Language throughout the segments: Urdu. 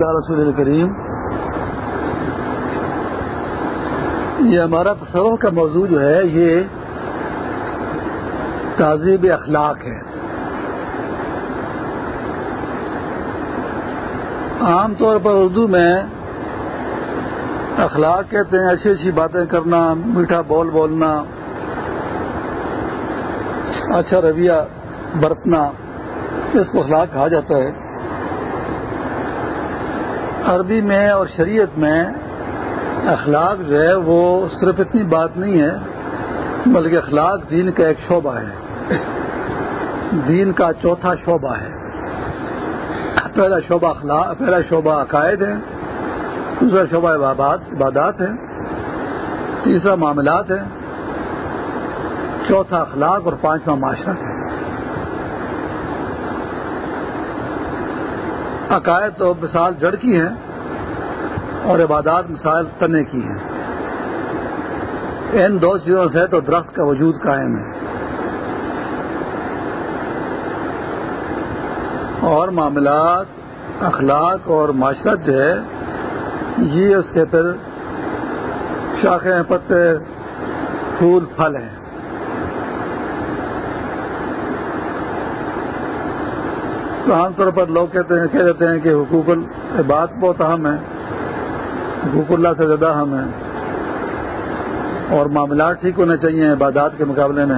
رسول کریم؟ یہ ہمارا تصور کا موضوع جو ہے، یہ تہذیب اخلاق ہے۔ عام طور پر اردو میں اخلاق کہتے ہیں اچھی اچھی باتیں کرنا، میٹھا بول بولنا اچھا رویہ برتنا، اس کو اخلاق کہا جاتا ہے۔ عربی میں اور شریعت میں اخلاق جو ہے وہ صرف اتنی بات نہیں ہے، بلکہ اخلاق دین کا ایک شعبہ ہے۔ دین کا چوتھا شعبہ ہے۔ پہلا شعبہ اخلاق، پہلا شعبہ عقائد ہے دوسرا شعبہ عبادات ہے تیسرا معاملات ہے چوتھا اخلاق اور پانچواں معاشرت ہے۔ عقائد تو مثال جڑ کی ہیں اور عبادات مثال تنے کی ہیں۔ ان دو چیزوں سے تو درخت کا وجود قائم ہے۔ اور معاملات، اخلاق اور معاشرت جو ہے، یہ اس کے پھر شاخیں، پتے، پھول، پھل ہیں۔ تو عام طور پر لوگ کہتے ہیں، کہہ دیتے ہیں کہ حقوق بات بہت اہم ہے۔ حقوق اللہ سے زیادہ اہم ہے۔ اور معاملات ٹھیک ہونے چاہیے عبادات کے مقابلے میں۔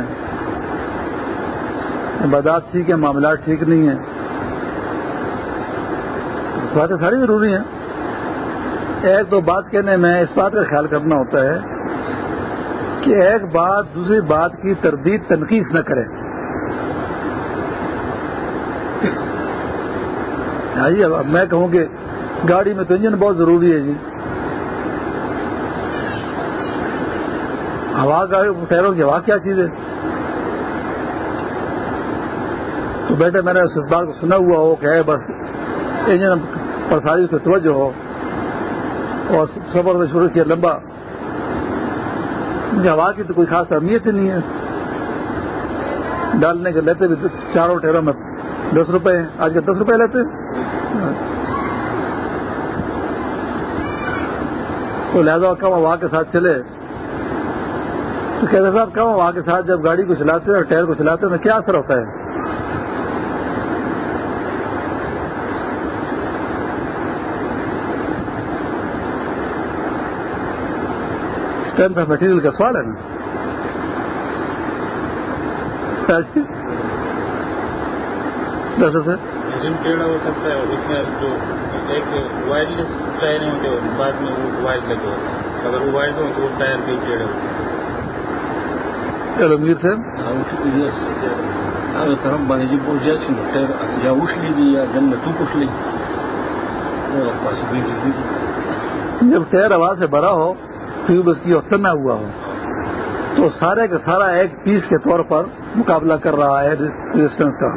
عبادات ٹھیک ہے معاملات ٹھیک نہیں ہیں۔ باتیں ساری ضروری ہیں۔ ایک دو بات کہنے میں اس بات کا خیال کرنا ہوتا ہے کہ ایک بات دوسری بات کی تردید، تنقید نہ کرے۔ جی اب میں کہوں کہ گاڑی میں تو انجن بہت ضروری ہے جی۔ ہوا ٹائروں کی ہوا کیا چیز ہے؟ تو بیٹے، میں نے اس بات کو سنا ہوا ہو کہ بس، انجن پر ساری توجہ ہو۔ اور سفر میں شروع کیا لمبا۔ ہوا کی تو کوئی خاص اہمیت ہی نہیں ہے۔ ڈالنے کے لیتے بھی چاروں ٹیروں میں دس روپے آج کے دس روپے لیتے تو لہذا کم ہوا کے ساتھ چلے۔ تو کہتے صاحب، کم ہوا کے ساتھ جب گاڑی کو چلاتے ہیں اور ٹائر کو چلاتے ہیں تو کیا اثر ہوتا ہے؟ اسٹرینتھ آف مٹیریل کا سوال ہے نا؟ انجن ٹیڑھا ہو سکتا ہے اور اس میں جو ایک وائرلیس ٹائر ہیں جو بعد میں وہ وائر لگے اگر وہ وائر ہو تو وہ ٹائر بھی ٹیڑھے ہو علمگیر هغه طرف باندې چې بوج جات شي ټایر یا تو نو پاسې جب ٹائر ہوا سے بھرا ہو ٹیوب اس کی اتنا ہوا ہو تو سارے کا سارا ایک پیس کے طور پر مقابلہ کر رہا ہے ریزسٹنس کا۔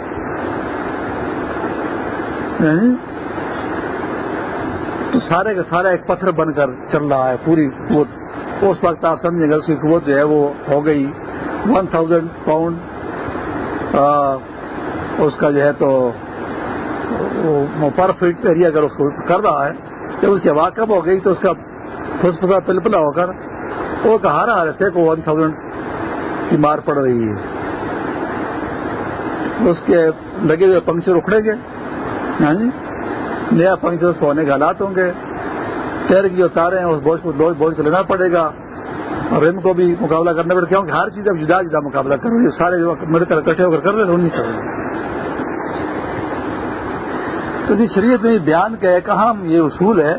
تو سارے کا سارا ایک پتھر بن کر چل رہا ہے، پوری قوت۔ اس وقت آپ سمجھیں گے اس کی قوت جو ہے وہ ہو گئی۔ ون تھاؤزینڈ پاؤنڈ اس کا جو ہے تو پر فٹ ایریا اگر اس کو کر رہا ہے، جب اس کی ہوا کب ہو گئی تو اس کا پھس پھسا پلپلا ہو کر وہ کہا رہا ہے کو ون تھاؤزینڈ کی مار پڑ رہی ہے۔ اس کے لگے ہوئے پنکچر اکھڑیں گے۔ ہاں جی؟ نیا پنکچر اس کو ہونے کے حالات ہوں گے۔ ٹیر کی جو تارے ہیں، اس بوجھ کو بوجھ کو لینا پڑے گا۔ اور رم کو بھی مقابلہ کرنا پڑے کیونکہ ہر چیز اب جدا جدا مقابلہ کر رہی ہے۔ سارے جو میرے اکٹھے ہو کر کر رہے نہیں کر رہے تو جی شریعت میں بیان کا ایک اہم یہ اصول ہے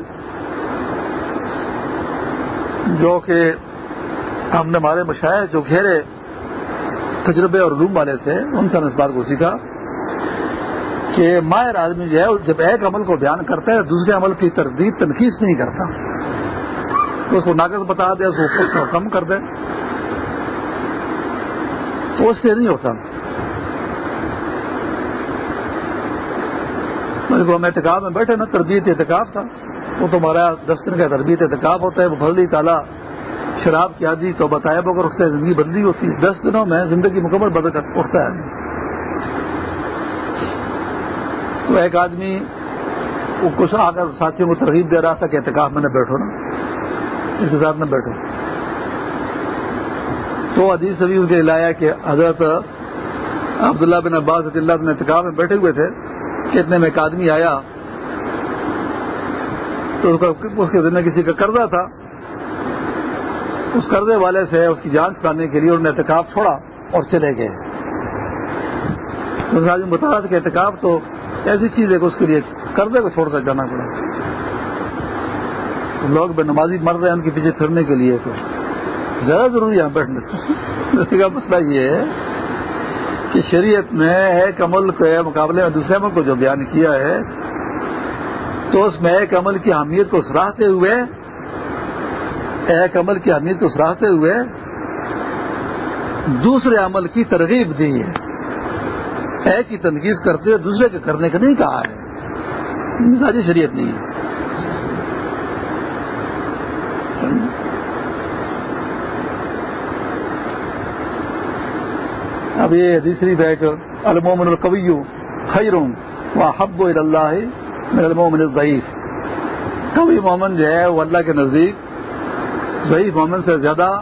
جو کہ ہم نے ہمارے مشاعر جو گھیرے تجربے اور علوم والے تھے، ان سے ہم اس بات کو سیکھا۔ کہ ماہر آدمی جو ہے جب ایک عمل کو بیان کرتا ہے، دوسرے عمل کی تردید تنخیص نہیں کرتا۔ تو اس کو ناقص بتا دے، اس کو کم کر دے۔ تو اس سے نہیں ہوتا۔ ہم احتکاب میں بیٹھے نا، تربیت احتکاب تھا۔ وہ تو ہمارا دس دن کا تربیت احتکاب ہوتا ہے۔ وہ بدلی تالا شراب کی عادی تو بتایا بغیر اٹھتا ہے زندگی بدلی ہوتی ہے۔ دس دنوں میں زندگی مکمل بدل کر اٹھتا ہے۔ تو ایک آدمی وہ کچھ آ کر ساتھیوں کو ترغیب دے رہا تھا کہ اعتکاف میں نہ بیٹھو نا۔ اس کے ساتھ نہ بیٹھو۔ تو عزیز سبھی ان کے لایا کہ حضرت عبداللہ بن عباس رضی اللہ اعتکاف میں بیٹھے ہوئے تھے کہ اتنے میں ایک آدمی آیا تو اس کے ذمہ کسی کا قرضہ تھا۔ اس قرضے والے سے اس کی جان چھڑانے کے لیے انہوں نے احتکاب چھوڑا اور چلے گئے۔ بتا رہا تھا کہ احتکاب تو ایسی چیز ہے کہ اس کے لیے قرضے کو چھوڑ کر جانا پڑا لوگ بے نمازی مر رہے ہیں ان کے پیچھے پھرنے کے لیے، تو زیادہ ضروری ہے بیٹھنے کا مسئلہ یہ ہے کہ شریعت میں ایک عمل کے مقابلے میں، دوسرے عمل کو جو بیان کیا ہے، تو اس میں ایک عمل کی اہمیت کو سراہتے ہوئے، ایک عمل کی اہمیت کو سراہتے ہوئے دوسرے عمل کی ترغیب دی ہے۔ ایک کی تنقید کرتے ہوئے دوسرے کے کرنے کا نہیں کہا ہے۔ مزاجی شریعت نہیں ہے۔ اب یہ تیسری بیک المومن القوی خیروں و حب اللہ المومن ضعیف کبھی مومن جو ہے وہ اللہ کے نزدیک، ضعیف مومن سے زیادہ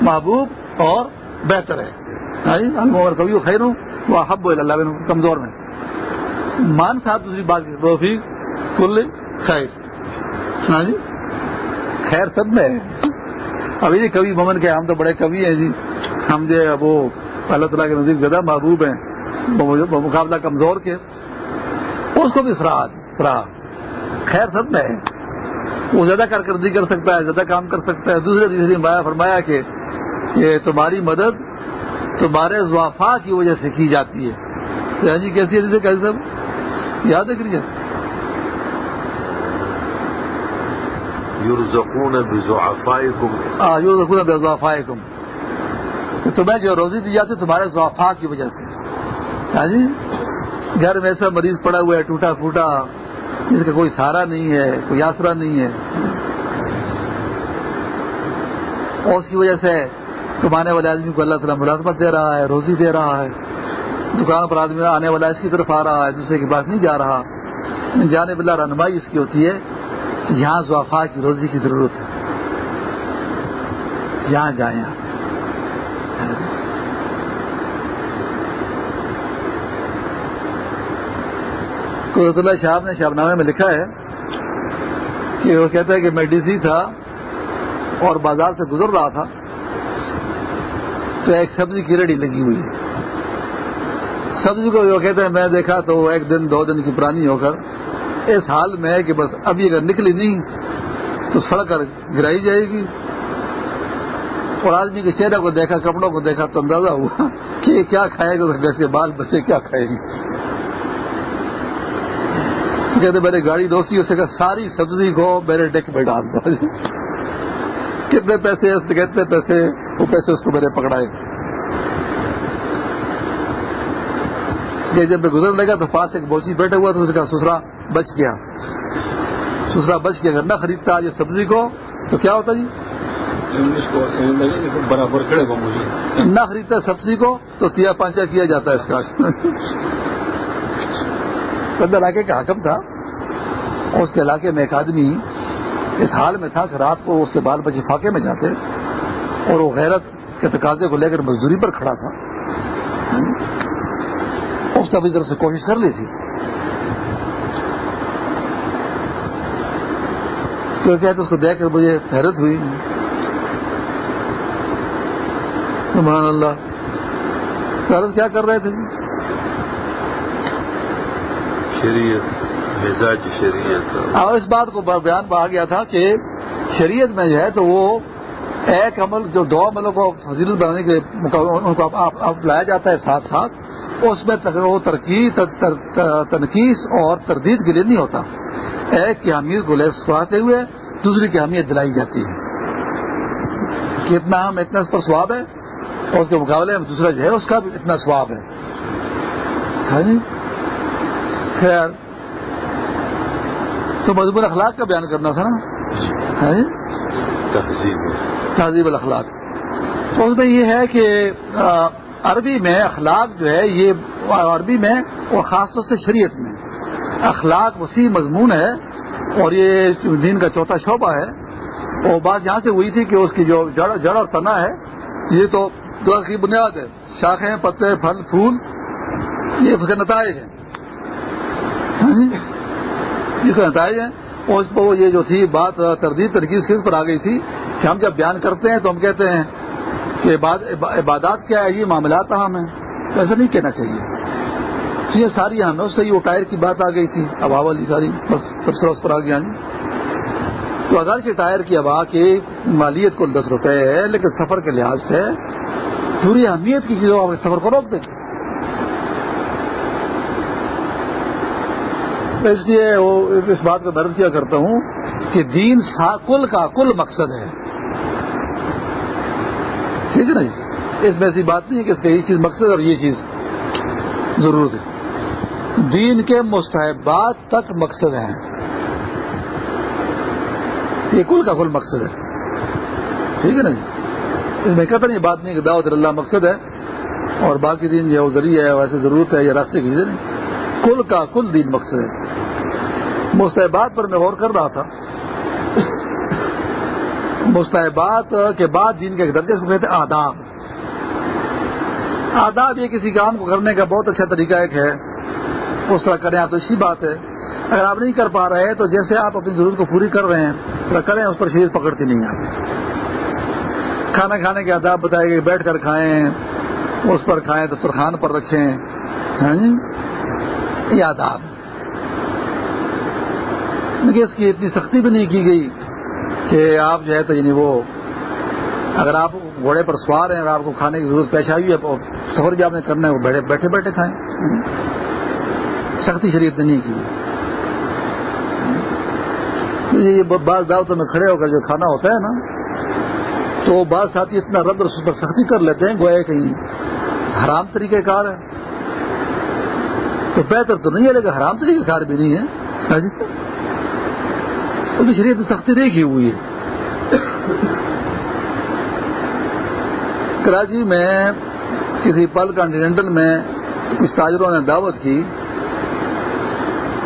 محبوب اور بہتر ہے۔ المومن کبھی خیروں وہ حب اللہ کمزور میں۔ مان صاحب، دوسری بات وہ کل خیر۔ جی؟ خیر سب میں ہے۔ ابھی جی کبھی مومن کے ہم تو بڑے کبھی ہیں جی۔ ہم جو وہ اللہ تعالیٰ کے نزدیک زیادہ محبوب ہیں مقابلہ کمزور کے۔ اس کو بھی سراہ جی، سراہ خیر سب میں ہے۔ وہ زیادہ کارکردگی کر سکتا ہے زیادہ کام کر سکتا ہے۔ دوسرے تیسری مایا فرمایا کہ یہ تمہاری مدد تمہارے ضوافا کی وجہ سے کی جاتی ہے۔ جی کیسی ہے کیسے سب یاد ہے کریے تمہیں جو روزی دی جاتی تمہارے ضوافا کی وجہ سے۔ ہاں جی گھر میں ایسا مریض پڑا ہوا ہے ٹوٹا پھوٹا۔ جس کا کوئی سہارا نہیں ہے، کوئی آسرا نہیں ہے۔ اور اس کی وجہ سے کمانے والے آدمی کو اللہ تعالیٰ ملازمت دے رہا ہے، روزی دے رہا ہے۔ دکان پر آدمی آنے والا اس کی طرف آ رہا ہے، دوسرے کے پاس نہیں جا رہا۔ جانے بلا رہنمائی اس کی ہوتی ہے جہاں زوافا کی روزی کی ضرورت ہے۔ جہاں جائیں۔ قدرت اللہ شاہب نے شاہب نامے میں لکھا ہے کہ وہ کہتا ہے کہ میں ڈی سی تھا اور بازار سے گزر رہا تھا تو ایک سبزی کی ریڈی لگی ہوئی سبزی کو وہ کہتے ہیں میں دیکھا تو ایک دن دو دن کی پرانی ہو کر اس حال میں ہے کہ بس ابھی اگر نکلی نہیں تو سڑک کر گرائی جائے گی۔ اور آدمی کے چہرے کو دیکھا، کپڑوں کو دیکھا تو اندازہ ہوا کہ کیا کھائے گا ویسے بال بچے کیا کھائیں گے۔ کہتے میں نے گاڑی روکی اسے کہا ساری سبزی کو میرے ڈیک میں ڈال دو کتنے پیسے کتنے پیسے وہ پیسے اس کو میرے پکڑائے۔ کہ جب میں گزر لگا تو پاس ایک بوسی بیٹھا ہوا تو اس کا سسرا بچ گیا سسرا بچ گیا اگر نہ خریدتا آج سبزی کو تو کیا ہوتا جی؟ برابر کھڑے گا مجھے۔ نہ خریدتا سبزی کو تو سیا پانچا کیا جاتا ہے اس کا۔ علاقے کا حکم تھا۔ اس کے علاقے میں ایک آدمی اس حال میں تھا کہ رات کو اس کے بال بچے فاقے میں جاتے اور وہ غیرت کے تقاضے کو لے کر مزدوری پر کھڑا تھا۔ اس نے اپنی طرف سے کوشش کر لی تھی۔ کہتے اس کو دیکھ کر مجھے حیرت ہوئی۔ سبحان اللہ۔ حیرت کیا کر رہے تھے؟ شریعت۔ مزاج شریعت اور ہاں، اس بات کو بیان آ گیا تھا کہ شریعت میں جو ہے تو وہ ایک عمل جو دو عملوں کو فضیلت بنانے کے ان کو لایا جاتا ہے ساتھ ساتھ، اس میں وہ تنقید اور تردید کے لیے نہیں ہوتا۔ ایک کی اہمیت کو سکھاتے ہوئے دوسری کی اہمیت دلائی جاتی ہے۔ کہ اتنا ہم اتنا اس پر سواب ہے، اور اس کے مقابلے میں دوسرا جو ہے، اس کا بھی اتنا سواب ہے۔ ہاں جی؟ خیر۔ تو مضمون اخلاق کا بیان کرنا تھا نا؟ ہاں جی؟ تہذیب۔ تہذیب الاخلاق۔ تو اس میں یہ ہے کہ عربی میں اخلاق جو ہے یہ عربی میں اور خاص طور سے شریعت میں۔ اخلاق وسیع مضمون ہے اور یہ دین کا چوتھا شعبہ ہے۔ اور بات یہاں سے ہوئی تھی کہ اس کی جو جڑ جڑ اور تنا ہے یہ تو درخت کی بنیاد ہے۔ شاخیں پتے پھل پھول یہ اس کے نتائج ہیں۔ ہاں جی؟ اس کے نتائج ہیں۔ اور اس پر یہ جو تھی بات تردید ترکیز کس پر آ گئی تھی کہ ہم جب بیان کرتے ہیں تو ہم کہتے ہیں کہ عبادات کیا ہے یہ معاملات اہم ہیں ایسا نہیں کہنا چاہیے۔ یہ ساری ہمیں اس سے وہ ٹائر کی بات آ گئی تھی۔ ابا والی ساری بس تبصرہ اس پر آ گیا۔ تو اگر سے ٹائر کی ہوا کی مالیت کل دس روپے ہے، لیکن سفر کے لحاظ سے پوری اہمیت کی چیزوں سفر کو روک دیں۔ اس لیے اس بات کو درج کیا کرتا ہوں کہ دین کل کا کل مقصد ہے۔ ٹھیک ہے نا جی؟ اس میں ایسی بات نہیں ہے کہ اس کا یہ چیز مقصد اور یہ چیز ضرورت ہے۔ دین کے مستحبات تک مقصد ہیں۔ یہ کل کا کل مقصد ہے۔ ٹھیک ہے نا جی؟ اس میں کہتا نہیں بات نہیں کہ دعوت اللہ مقصد ہے اور باقی دین یہ ذریعہ ہے، ویسے ضرورت ہے یہ راستے کی نہیں کل کا کل دین مقصد ہے۔ مستحبات پر میں غور کر رہا تھا۔ مستحبات کے بعد دین کے ایک درجے کو کہتے ہیں آداب۔ آداب یہ کسی کام کو کرنے کا بہت اچھا طریقہ ایک ہے۔ اس طرح کریں آپ تو اچھی بات ہے۔ اگر آپ نہیں کر پا رہے تو جیسے آپ اپنی ضرورت کو پوری کر رہے ہیں تو کریں، اس پر شریر پکڑتی نہیں آپ کھانا کھانے کے آداب بتائے گئے، بیٹھ کر کھائیں، اس پر کھائیں تو پر رکھیں۔ ہاں جی؟ ہاں جی؟ یہ آداب اس کی اتنی سختی بھی نہیں کی گئی کہ آپ جو ہے تو یعنی وہ اگر آپ گھوڑے پر سوار ہیں اور آپ کو کھانے کی ضرورت پیش آئی ہے سفر بھی آپ نے کرنا ہے، وہ بیٹھے بیٹھے کھائیں سختی شریف نے نہیں کی۔ یہ بعض دعوتوں میں کھڑے ہو کر جو کھانا ہوتا ہے نا، تو بعض ساتھی اتنا رد اور پر سختی کر لیتے ہیں، گویا کہیں حرام طریقہ کار ہے۔ تو بہتر تو نہیں ہے، لیکن حرام طریقہ کار بھی نہیں ہے ہاں جی؟ شریعت سختی نہیں کی ہوئی ہے۔ کراچی میں کسی پل کانٹینٹل میں کچھ تاجروں نے دعوت کی۔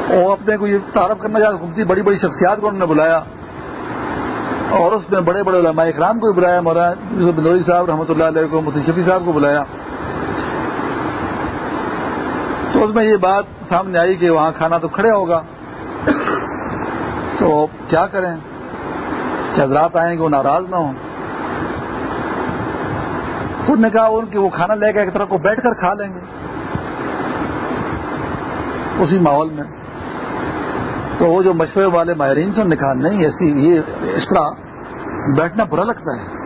وہ اپنے کو یہ تعارف کرنا چاہتے بڑی بڑی شخصیات کو انہوں نے بلایا۔ اور اس میں بڑے بڑے علماء اکرام کو بھی بلایا، مولانا بنوری صاحب، رحمۃ اللہ علیہ کو، مفتی شفیع صاحب کو بلایا۔ تو اس میں یہ بات سامنے آئی کہ وہاں کھانا تو کھڑے ہوگا۔ تو کیا کریں؟ حضرات آئیں گے وہ ناراض نہ ہوں۔ تو نے کہا ان کی وہ کھانا لے کے ایک طرح کو بیٹھ کر کھا لیں گے۔ اسی ماحول میں۔ تو وہ جو مشورے والے ماہرین تھے نے کہا، نہیں، ایسی یہ اس طرح بیٹھنا برا لگتا ہے۔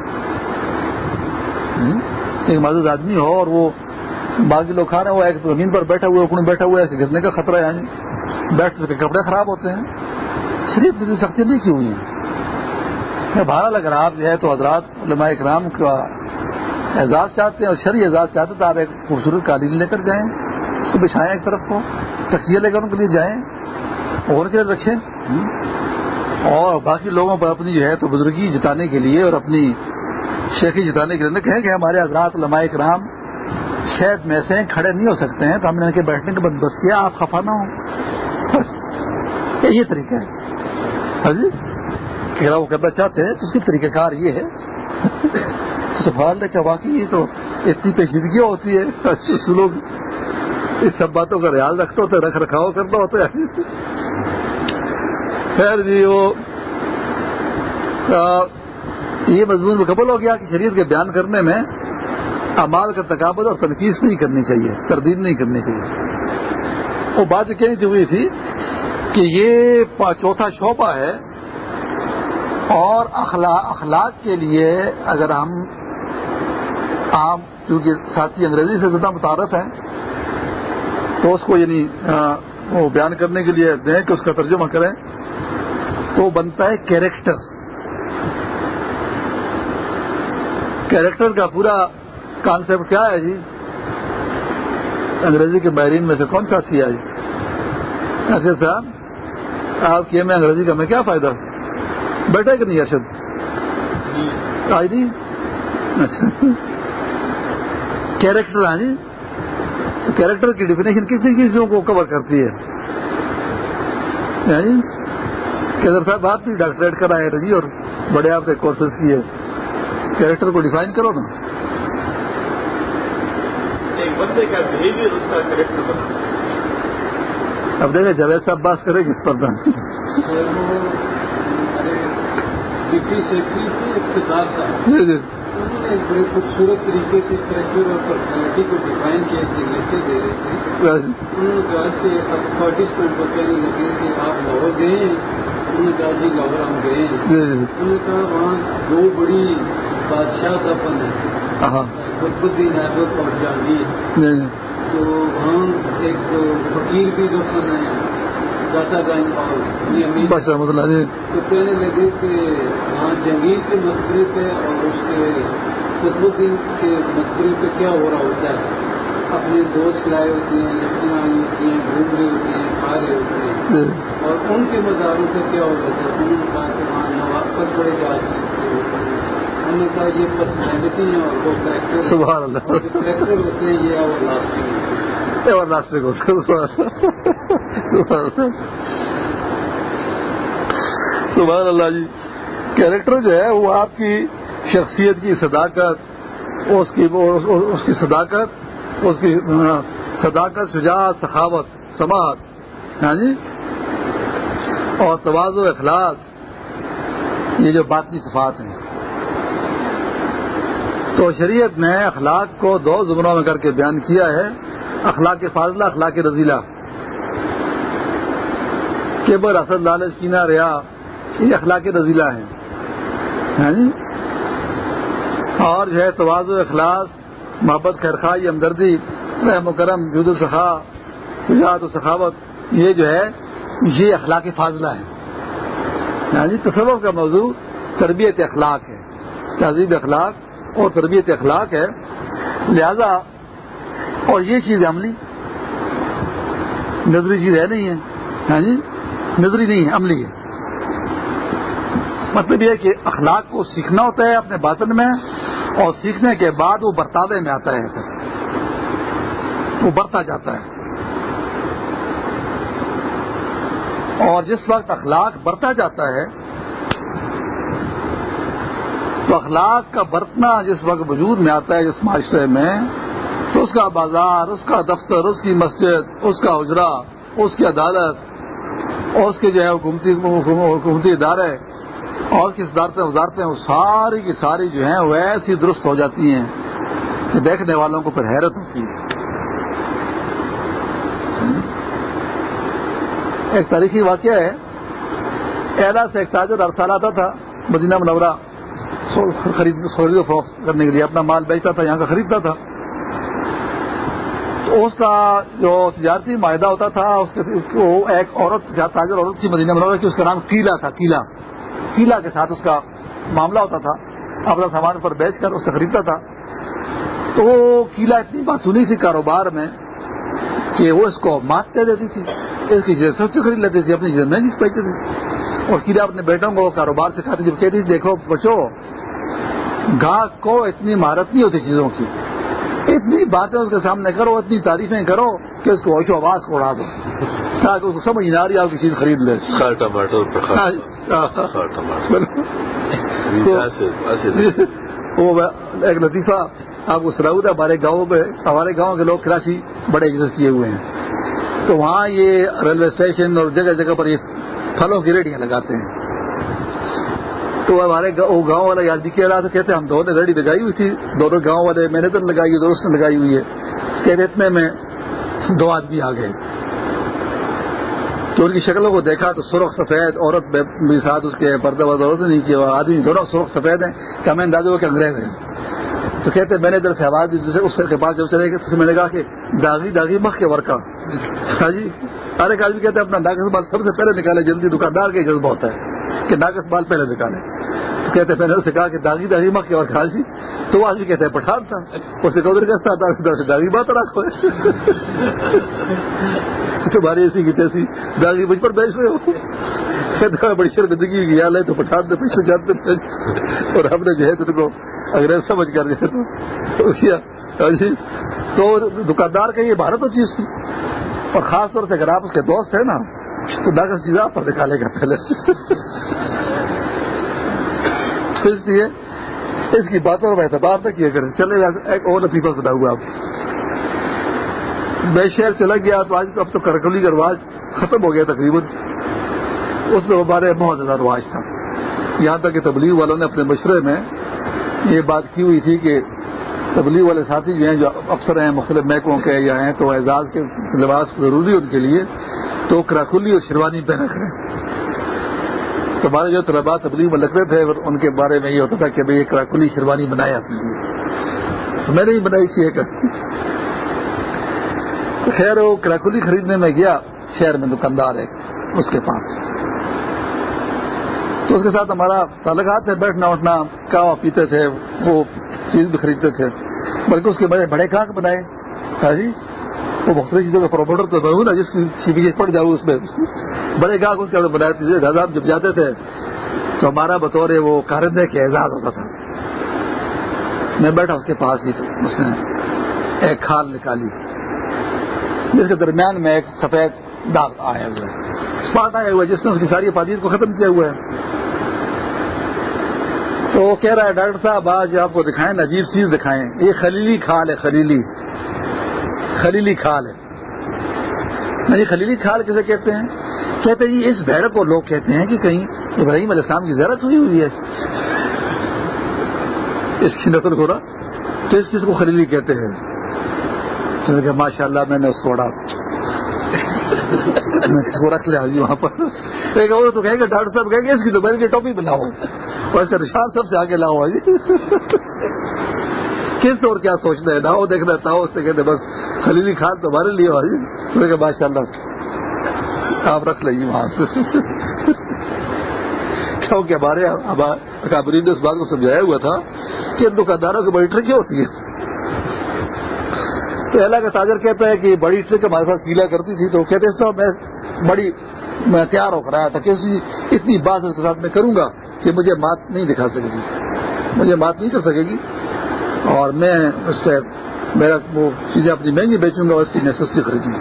ایک مزید آدمی ہو اور وہ باقی لوگ کھا رہے ہیں، وہ ایک زمین پر بیٹھا ہوا ہے بیٹھا ہوا ہے گرنے کا خطرہ ہے یعنی بیٹھ کے کپڑے خراب ہوتے ہیں۔ شریف سختی نہیں کی ہوئی ہے بہرحال، اگر آپ جو ہے تو حضرات علماء اکرام کا اعزاز چاہتے ہیں اور شرعی اعزاز چاہتے ہیں تو آپ ایک خوبصورت قالین لے کر جائیں، اس کو بچھائیں ایک طرف کو تکیے لے کر ان کے لیے جائیں، اور کے لیے رکھیں۔ اور باقی لوگوں پر اپنی جو ہے تو بزرگی جتانے کے لیے اور اپنی شیخی جتانے کے لیے۔ کہیں کہ ہمارے حضرات علماء اکرام شاید میں سے کھڑے نہیں ہو سکتے ہیں، تو ہم نے ان کے بیٹھنے کا بندوبست کیا، آپ خفا نہ ہو یہی طریقہ ہے۔ ہاں جی؟ وہ کرنا چاہتے ہیں، تو اس کی طریقہ کار یہ ہے۔ سوال ہے کہ واقعی یہ تو اتنی پیچیدگیاں ہوتی ہے اچھے لوگ اس سب باتوں کا خیال رکھتے ہوتے، رکھ رکھاؤ کرنا ہوتا ہے خیر جی وہ یہ مضمون مکمل ہو گیا کہ شریعت کے بیان کرنے میں امال کا تقابل اور تنقید نہیں کرنی چاہیے، تردید نہیں کرنی چاہیے۔ وہ بات جو کہنی ہوئی تھی کہ یہ چوتھا شعبہ ہے اور اخلاق کے لیے اگر ہم عام کیونکہ ساتھی انگریزی سے زیادہ متعارف ہیں، تو اس کو یعنی وہ بیان کرنے کے لیے دیں کہ اس کا ترجمہ کریں، تو بنتا ہے کیریکٹر۔ کیریکٹر کا پورا کانسیپٹ کیا ہے جی؟ انگریزی کے بحرین میں سے کون سا سی ہے جی ایسے صاحب آپ کی میں انگریزی کا میں کیا فائدہ؟ بیٹھے کہ نہیں ارشد؟ آئی نہیں اچھا۔ کیریکٹر ہاں جی؟ کیریکٹر کی ڈیفینیشن کتنی چیزوں کو کور کرتی ہے؟ جی کیسر صاحب آپ بھی ڈاکٹریٹ کرائے جی اور بڑے آپ نے کورسز کیے کیریکٹر کو ڈیفائن کرو نا۔ بندے کا بہیویئر اس کا کریکٹر بنا اب دیکھیں جاوید صاحب بات کریں گے اس پر دن ڈپٹی سیکٹری تھے اقتدار صاحب۔ جی جی۔ انہوں نے ایک بڑے خوبصورت طریقے سے کریکٹر اور پرسنالٹی کو ڈیفائن کیا ایک سگنیچر دے رہے تھے۔ انہوں نے کہا کہ اب پارٹیسپینٹ کو کہنے لگے کہ آپ لاہور گئے ہیں۔ انہوں نے کہا جی لاہور ہم گئے ہیں۔ جی جی۔ انہوں نے کہا وہاں دو بڑی بادشاہ دفن ہے ہاں۔ جی جی۔ تو وہاں ایک فقیر بھی دفن ہے داتا بس رحمۃ اللہ تو کہنے لگے کہ وہاں جہانگیر کے مقبرے پہ اور اس کے قطب الدین کے مقبرے پہ کیا ہو رہا ہوتا ہے؟ اپنے دوست لائے ہوتے ہیں لڑکیاں آئی ہوتی ہیں گھوم رہے ہوتے ہیں کھا رہے ہوتے ہیں۔ جی۔ اور ان کے مزاروں پہ کیا ہوتا ہے؟ انہوں نے کہا کہ وہاں نواب پر بڑے جاتے ہوتے نے کہا یہ پرسنالٹی ہیں اور وہ کریکٹر سبحان اللہ۔ کریکٹر ہوتے ہیں یہ اور لاسٹنگ ہوتے ہیں اور سبحان اللہ۔ سبحان اللہ جی۔ کیریکٹر جو ہے وہ آپ کی شخصیت کی صداقت اس کی اس کی صداقت اس کی صداقت شجاعت سخاوت سماعت۔ ہاں جی؟ اور تواز و اخلاص یہ جو باطنی صفات ہیں۔ تو شریعت نے اخلاق کو دو زبانوں میں کر کے بیان کیا ہے، اخلاق فاضلہ، اخلاق رضیلہ کیبر اسد لالچ کینا ریا، یہ اخلاق رضیلہ ہیں۔ ہاں جی؟ اور جو ہے تواز و اخلاص، محبت خیرخواہ ہمدردی، رحم و کرم جد الصخا شجاعت و سخاوت، یہ جو ہے، یہ اخلاق فاضلہ ہے ہاں جی؟ تصور کا موضوع تربیت اخلاق ہے، تہذیب اخلاق۔ اور تربیت اخلاق ہے، لہذا اور یہ چیز عملی۔ نظری چیز ہے نہیں ہے۔ ہاں جی؟ نظری نہیں ہے، عملی ہے۔ مطلب یہ کہ اخلاق کو سیکھنا ہوتا ہے اپنے باطن میں اور سیکھنے کے بعد وہ برتاوے میں آتا ہے۔ وہ برتا جاتا ہے۔ اور جس وقت اخلاق برتا جاتا ہے تو اخلاق کا برتنا جس وقت وجود میں آتا ہے جس معاشرے میں، تو اس کا بازار، اس کا دفتر، اس کی مسجد، اس کا اجرا، اس کی عدالت اور اس کے جو ہے حکومتی حکومتی ادارے، اور کی صدارتیں وزارتیں، وہ ساری کی ساری جو ہیں وہ ایسی درست ہو جاتی ہیں کہ دیکھنے والوں کو پھر حیرت ہوتی ہے۔ ایک تاریخی واقعہ ہے۔ اعلیٰ سے ایک تاجر ہر سال آتا تھا مدینہ منورہ۔ خرید خرید و فروخت کرنے کے لیے اپنا مال بیچتا تھا، یہاں کا خریدتا تھا۔ تو اس کا جو تجارتی معاہدہ ہوتا تھا، اس کے ایک عورت تاجر عورت تھی مدینہ منورہ کی، اس کا نام قیلا تھا قیلا قیلا کے ساتھ اس کا معاملہ ہوتا تھا۔ اپنا سامان پر بیچ کر اس سے خریدتا تھا۔ تو وہ قیلا اتنی باتونی تھی کاروبار میں کہ وہ اس کو مات دے دیتی تھی۔ اس کی چیزیں سستی خرید لیتی تھی، اپنی چیزیں مہنگی بیچتی تھی۔ اور قیلا اپنے بیٹوں کو کاروبار سکھاتی جب کہتی تھی، دیکھو، بچو گاہک کو اتنی مہارت نہیں ہوتی چیزوں کی۔ اتنی باتیں اس کے سامنے کرو اتنی تعریفیں کرو کہ اس کو ہوشو آواز کو اڑا دو۔ تاکہ اس کو سمجھ نہ رہی آپ کی چیز خرید لے۔ خار ٹماٹر وہ ایک لطیفہ آپ کو سنا تھا ہمارے گاؤں میں ہمارے گاؤں کے لوگ کراچی بڑے عزت کیے ہوئے ہیں۔ تو وہاں یہ ریلوے اسٹیشن اور جگہ جگہ پر یہ پھلوں کی ریڑیاں لگاتے ہیں۔ تو ہمارے گاؤں والا یاد بھی جی کہہ رہا تھا کہتے ہم دونوں نے ریڈی لگائی ہوئی تھی دونوں گاؤں والے میں نے تو لگائی ہوئی، دوست نے لگائی ہوئی ہے۔ کہتے اتنے میں دو آدمی آ گئے۔ تو ان کی شکلوں کو دیکھا تو سرخ سفید، عورت بھی ساتھ اس کے پردہ وردہ عورت نہیں کیا آدمی دونوں سرخ سفید ہیں کہ ہمیں اندازہ ہوا کہ انگریز ہیں۔ تو کہتے میں نے ادھر سے آواز دی اس کے پاس جب چلے گئے میں نے کہا کہ داغی داغی مخ کے ورکا۔ ہاں جی؟ ہر ایک آدمی کہتے ہیں اپنا ناقص بال سب سے پہلے نکالے، جلدی دکاندار کا جذبہ ہوتا ہے۔ کہ ناقص بال پہلے نکالے تو کہتے میں نے اسے کہا کہ داغی داغی مخ کے ورکا جی تو وہ آدمی کہتے ہیں پٹھان تھا۔ اسے ادھر کہتا تھا؟ داغی بات رکھو۔ تمہاری ایسی کی تیسی داغی مجھ پر بیچ رہے ہو۔ کہتے ہیں بڑی شرمندگی کی خیال ہے تو پٹھان دے پیچھے جانتے تھے اور ہم نے جو ہے تو کو انگریز سمجھ کر جو ہے تو جی تو دکاندار کا یہ بھارت ہوتی ہے اس کی۔ اور خاص طور سے اگر آپ اس کے دوست ہیں نا تو چیز آپ پر نکالے گا پہلے تو اس لیے اس کی باتوں کا اعتبار نہ کیا کریں چلے ایک اور لطیفہ سنا ہوا آپ میں شہر چلا گیا تو آج اب تو کرکلی کا رواج ختم ہو گیا تقریباً اس میں ہمارے بہت زیادہ رواج تھا یہاں تک کہ تبلیغ والوں نے اپنے مشورے میں یہ بات کی ہوئی تھی کہ تبلیغ والے ساتھی جو ہیں جو افسر ہیں مختلف محکموں کے یا ہیں تو اعزاز کے لباس ضروری ان کے لیے تو کراکلی اور شیروانی پہنا کریں تو ہمارے جو طلبا تبلیغ میں لگتے تھے ان کے بارے میں یہ ہوتا تھا کہ یہ کراکلی شیروانی بنایا اپنے لیے تو میں نے ہی بنائی تھی ایک۔ خیر، وہ کراکلی خریدنے میں گیا، شہر میں دکاندار ہے اس کے پاس۔ تو اس کے ساتھ ہمارا تعلقات ہے بیٹھنا اٹھنا کہوا پیتے تھے، وہ چیز بھی خریدتے تھے۔ بلکہ اس کے بڑے بڑے کاک بنائے۔ ہاں جی؟ وہ مختلف چیزوں کا پروموٹر تو میں ہوں نا، جس کی پڑ جاؤں اس میں۔ بڑے کاک اس کے بنائے تھے دادا جب جاتے تھے، تو ہمارا بطور وہ کارندے کے اعزاز ہوتا تھا۔ میں بیٹھا اس کے پاس ہی اس نے ایک کھال نکالی۔ جس کے درمیان میں ایک سفید داغ آیا ہوا ہے۔ اسپاٹ آیا ہوا ہے، جس نے اس کی ساری افادیت کو ختم کیا ہوا ہے۔ تو وہ کہہ رہا ہے، ڈاکٹر صاحب، آج آپ کو دکھائیں، عجیب چیز دکھائیں۔ یہ خلیلی کھال ہے، خلیلی۔ خلیلی کھال ہے۔ نہیں خلیلی کھال کسے کہتے ہیں؟ کہتے ہیں جی اس بھیڑ کو لوگ کہتے ہیں کہ کہیں ابراہیم علیہ السلام کی زیارت ہوئی ہوئی ہے۔ اس کی نسل کو نا، تو اس چیز کو خلیلی کہتے ہیں۔ تو کہ ماشاء اللہ میں نے اس کو اڑا۔ رکھ لیا جی وہاں پر۔ وہ تو کہیں گے، ڈاکٹر صاحب کہیں گے، اس کی تو میں ٹوپی بناؤ اور اس کا نشان سب سے آگے لاؤ جی کس اور کیا سوچنا ہے؟ نہ وہ دیکھنا تھا اس سے کہتے بس خلیلی خان تمہارے لیے ہوا جی ماشاء اللہ آپ رکھ لیں وہاں سے۔ کیونکہ ہمارے اکابرین نے اس بات کو سمجھایا ہوا تھا کہ ان دکانداروں کی بڑی ٹرک ہوتی ہے۔ تو اللہ کا تاجر کہتا ہے کہ بڑی ٹرک ہمارے ساتھ سیلا کرتی تھی، تو کہتے ہیں میں بڑی، میں تیار ہو کر آیا تھا کہ اتنی بات اس کے ساتھ میں کروں گا کہ مجھے مات نہیں دکھا سکے گی۔ مجھے مات نہیں کر سکے گی۔ اور میں اس سے میرا وہ چیزیں اپنی مہنگی بیچوں گا، اس کی میں سستی خریدوں گا۔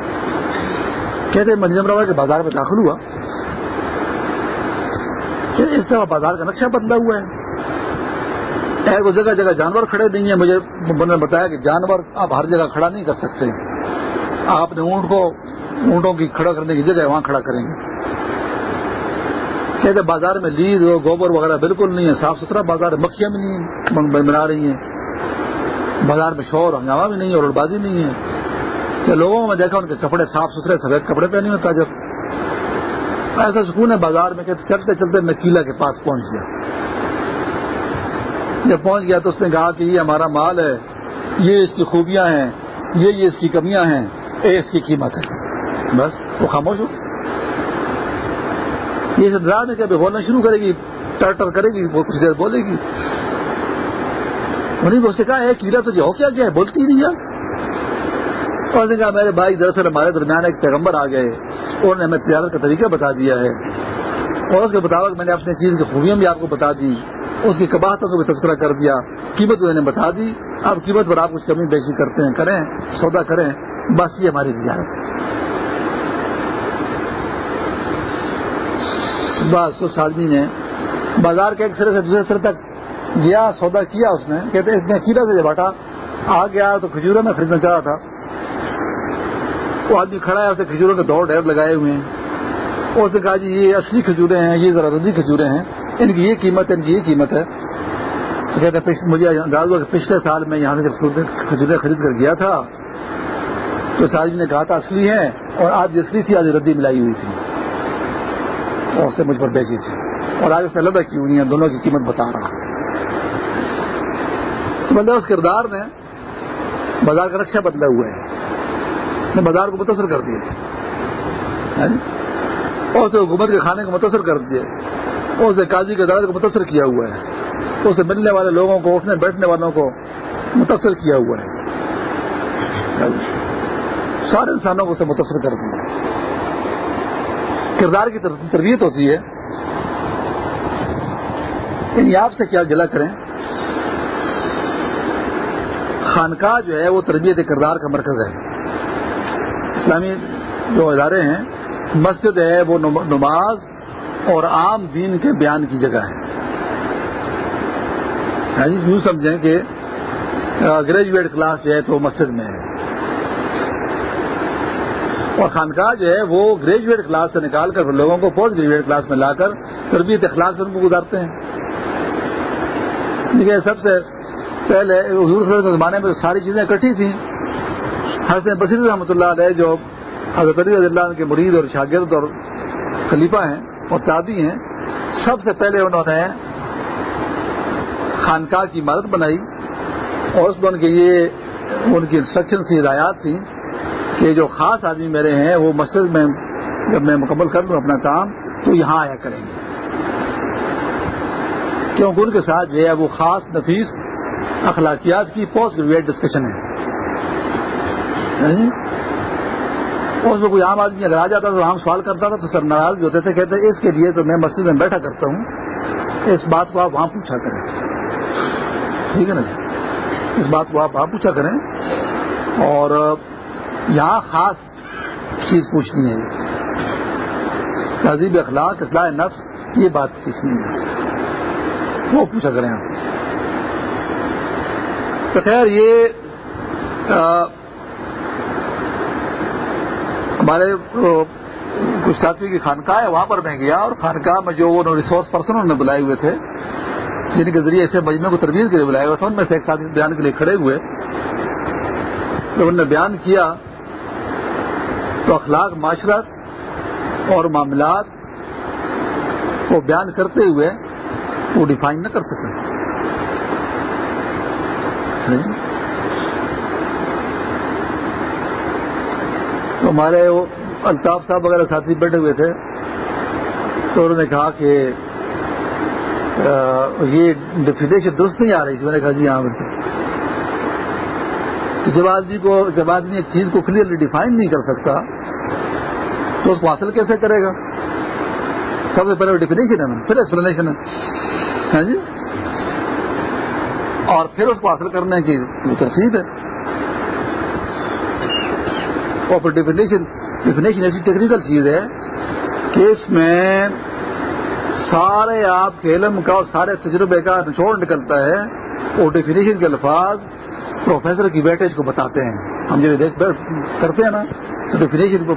کہتے ہیں روا کے بازار میں داخل ہوا۔ کہ اس طرح بازار کا نقشہ بدلا ہوا ہے۔ ایک جگہ جگہ جانور کھڑے نہیں ہیں۔ مجھے نے بتایا کہ جانور آپ ہر جگہ کھڑا نہیں کر سکتے۔ آپ نے اونٹ کو اونٹوں کی کھڑا کرنے کی جگہ وہاں کھڑا کریں گے۔ کہتے بازار میں لیز گوبر وغیرہ بالکل نہیں ہے۔ صاف ستھرا بازار مکھیاں بھی نہیں بنا رہی ہیں۔ بازار میں شور ہنگامہ بھی نہیں ہے اور بازی نہیں ہے۔ کہ لوگوں میں دیکھا ان کے کپڑے صاف ستھرے، سفید کپڑے پہنے ہوتا جب۔ ایسا سکون ہے بازار میں کہتے چلتے چلتے میں کے پاس پہنچ گیا۔ جب پہنچ گیا تو اس نے کہا کہ یہ ہمارا مال ہے، یہ اس کی خوبیاں ہیں، یہ یہ اس کی کمیاں ہیں، یہ اس کی قیمت ہے۔ بس، وہ خاموش ہو۔ یہ انتظار میں کیا بولنا شروع کرے گی، ٹر ٹر کرے گی، وہ کچھ دیر بولے گی۔ انہیں اس کہا ہے کیلا تو ہو کیا ہے؟ بولتی نہیں ہے۔ اور نے کہا، میرے بھائی، دراصل ہمارے درمیان ایک پیغمبر آ گئے۔ انہوں نے ہمیں تجارت کا طریقہ بتا دیا ہے۔ اور اس کے مطابق میں نے اپنی چیز کی خوبیاں بھی آپ کو بتا دی۔ اس کی کباہتوں کو بھی تذکرہ کر دیا۔ قیمت انہوں نے بتا دی۔ اب قیمت پر آپ کچھ کمی بیشی کرتے ہیں، کریں، سودا کریں۔ بس یہ ہماری تجارت ہے۔ بس، اس آدمی نے بازار کے ایک سرے سے دوسرے سرے تک گیا، سودا کیا اس نے؟ کہتے اس نے کیلا سے جب ہٹا آ گیا تو کھجوروں میں خریدنا چاہ رہا تھا۔ وہ آدمی کھڑا ہے، اسے کھجوروں کے دو ڈیر لگائے ہوئے ہیں۔ اس نے کہا جی یہ اصلی کھجورے ہیں، یہ ذرا رضی کھجورے ہیں۔ ان کی یہ قیمت ہے، ان کی یہ قیمت ہے۔ تو کہتے مجھے انداز ہوا کہ پچھلے سال میں یہاں سے جب کھجورے خرید کر گیا تھا، تو اس آدمی نے کہا تھا اصلی ہے اور آج اصلی تھی، آج ردی ملائی ہوئی تھی۔ اور اس نے مجھ پر بیچی تھی۔ اور آج اس نے لدا کی ہوئی ہے دونوں کی قیمت بتا رہا تو مطلب اس کردار نے بازار کا نقشہ بدلا ہوا ہے۔ بازار ہاں جی؟ کو متاثر کر دیا۔ اور اسے حکومت کے کھانے کو متاثر کر دیا۔ اسے قاضی کے ادارے کو متاثر کیا ہوا ہے۔ اسے ملنے والے لوگوں کو، اٹھنے بیٹھنے والوں کو متاثر کیا ہوا ہے۔ ہاں جی؟ سارے انسانوں کو اسے متاثر کر دیا۔ کردار کی تربیت ہوتی ہے۔ یعنی آپ سے کیا گلا کریں؟ خانقاہ جو ہے وہ تربیت کردار کا مرکز ہے۔ اسلامی جو ادارے ہیں، مسجد ہے، وہ نماز اور عام دین کے بیان کی جگہ ہے۔ یعنی یوں سمجھیں کہ گریجویٹ کلاس جو ہے تو مسجد میں ہے۔ اور خانقاہ جو ہے وہ گریجویٹ کلاس سے نکال کر لوگوں کو پوسٹ گریجویٹ کلاس میں لا کر تربیت اخلاق سے ان کو گزارتے ہیں۔ سب سے پہلے حضور صلی اللہ کے زمانے میں ساری چیزیں اکٹھی تھیں۔ حضرت بصیر رحمۃ اللہ علیہ جو حضرت علی رضی اللہ عنہ کے مرید اور شاگرد اور خلیفہ ہیں اور تابی ہیں، سب سے پہلے انہوں نے خانقاہ کی عمارت بنائی اور اس میں ان کے یہ ان کی انسٹرکشن سی ہدایات تھیں کہ جو خاص آدمی میرے ہیں، وہ مسجد میں جب میں مکمل کر دوں اپنا کام، تو یہاں آیا کریں گے۔ کیونکہ ان کے ساتھ جو ہے، وہ خاص نفیس اخلاقیات کی پوسٹ گریجویٹ ڈسکشن ہے۔ یعنی اس میں کوئی عام آدمی اگر آ جاتا تو ہم سوال کرتا تھا تو سر ناراض بھی ہوتے تھے، کہتے اس کے لیے تو میں مسجد میں بیٹھا کرتا ہوں۔ اس بات کو آپ وہاں پوچھا کریں۔ ٹھیک ہے نا جی؟ اس بات کو آپ وہاں پوچھا کریں۔ اور یہاں خاص چیز پوچھنی ہے۔ تہذیب اخلاق، اصلاح نفس، یہ بات سیکھنی ہے۔ وہ پوچھا کریں آپ۔ تو خیر، یہ ہمارے کچھ ساتھی کی خانقاہ ہے، وہاں پر میں گیا اور خانقاہ میں جو وہ ریسورس پرسن انہوں نے بلائے ہوئے تھے، جن کے ذریعے اسے مجمے کو ترویج کے لیے بلایا ہوا تھا، ان میں سے ایک ساتھی بیان کے لیے کھڑے ہوئے۔ تو انہوں نے بیان کیا تو اخلاق، معاشرت اور معاملات کو بیان کرتے ہوئے وہ ڈیفائن نہ کر سکے۔ تو ہمارے وہ الطاف صاحب وغیرہ ساتھی بیٹھے ہوئے تھے۔ تو انہوں نے کہا کہ یہ ڈیفینیشن درست نہیں آ رہی تھی۔ میں نے کہا جی ہاں بالکل۔ جب آدمی کو، جب آدمی ایک چیز کو کلیئرلی ڈیفائن نہیں کر سکتا، تو اس کو حاصل کیسے کرے گا؟ سب سے پہلے ڈیفینیشن ہے نا، پھر ایکسپلینیشن ہے۔ ہاں جی؟ اور پھر اس کو حاصل کرنے کی ترتیب ہے۔ اور پھر ڈیفینیشن ڈیفینیشن ایسی ٹیکنیکل چیز ہے کہ اس میں سارے آپ کے علم کا اور سارے تجربے کا نچوڑ نکلتا ہے۔ اور ڈیفینیشن کے الفاظ پروفیسر کی ویٹیج کو بتاتے ہیں۔ ہم جب دیکھ کرتے ہیں نا تو ڈیفینیشن کو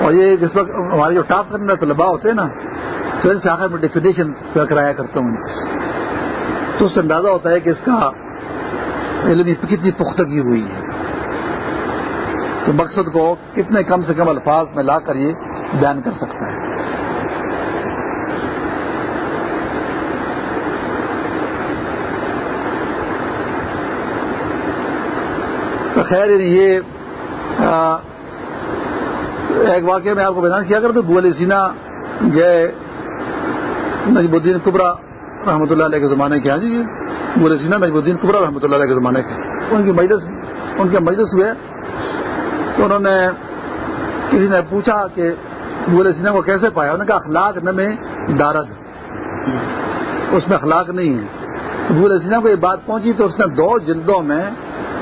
اور یہ جس وقت ہمارے جو ٹاپ کرنے طلبا ہوتے ہیں نا، تو ان سے آخر میں ڈیفینیشن کرایا کرتا ہوں۔ تو اس سے اندازہ ہوتا ہے کہ اس کا علم کتنی پختگی ہوئی ہے۔ تو مقصد کو کتنے کم سے کم الفاظ میں لا کر یہ بیان کر سکتا ہے۔ تو خیر یعنی یہ ایک واقعہ میں آپ کو بیان کیا کرتا بو علی سینا گئے نجب الدین کبرا۔ رحمۃ اللہ علیہ کے زمانے کے ہاں جی بو سینا نجب الدین کبرا رحمۃ اللہ علیہ کے زمانے کے۔ ان کی مجلس، ان کے مجلس ہوئے۔ تو انہوں نے کسی نے پوچھا کہ بو سینا کو کیسے پایا؟ انہوں نے کہا، اخلاق نمے دارد۔ اس میں اخلاق نہیں ہے۔ تو سینا کو یہ بات پہنچی تو اس نے دو جلدوں میں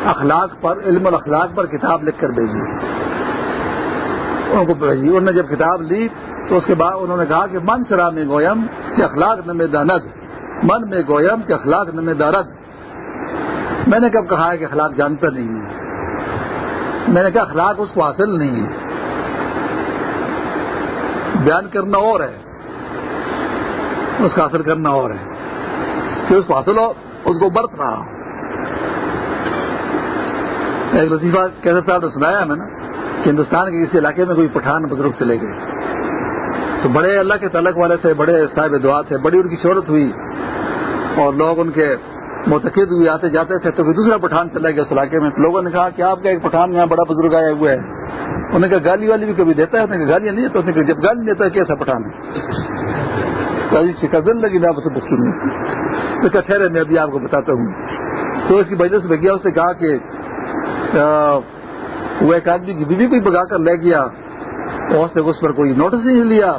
اخلاق پر، علم الاخلاق پر کتاب لکھ کر بھیجی۔ ان کو بھیجی۔ انہوں نے جب کتاب لی تو اس کے بعد انہوں نے کہا کہ من چرا میں گویم کہ اخلاق نم داند من میں گویم کہ اخلاق نم دارد۔ میں نے کب کہا ہے کہ اخلاق جانتا نہیں ہے میں نے کہا اخلاق اس کو حاصل نہیں ہے۔ بیان کرنا اور ہے۔ اس کا حاصل کرنا اور ہے۔ کہ اس کو حاصل ہو، اس کو برت رہا۔ ہو ایک لطیفہ کیسے صاحب نے سنایا ہے میں نا کہ ہندوستان کے کسی علاقے میں کوئی پٹھان بزرگ چلے گئے۔ تو بڑے اللہ کے تعلق والے تھے، بڑے صاحب دعا تھے، بڑی ان کی شہرت ہوئی۔ اور لوگ ان کے متقد ہوئے، آتے جاتے تھے، تو کوئی دوسرا پٹھان چلا گیا اس علاقے میں۔ لوگوں نے کہا کہ آپ کا ایک پٹھان یہاں بڑا بزرگ آیا ہوا ہے۔ انہوں نے کہا، گالی والی بھی کبھی دیتا ہے؟ کہا، گالیاں نہیں دیتا۔ جب گالی دیتا ہے کیسا پٹھان ہے۔ لگی نا اسے بچوں میں تو ٹھہرے، میں ابھی آپ کو بتاتا ہوں۔ تو اس کی وجہ سے گیا، اس نے کہا کہ وہ ایک آدمی کی بیوی کو بگا کر لے گیا اور اس نے اس پر کوئی نوٹس نہیں لیا۔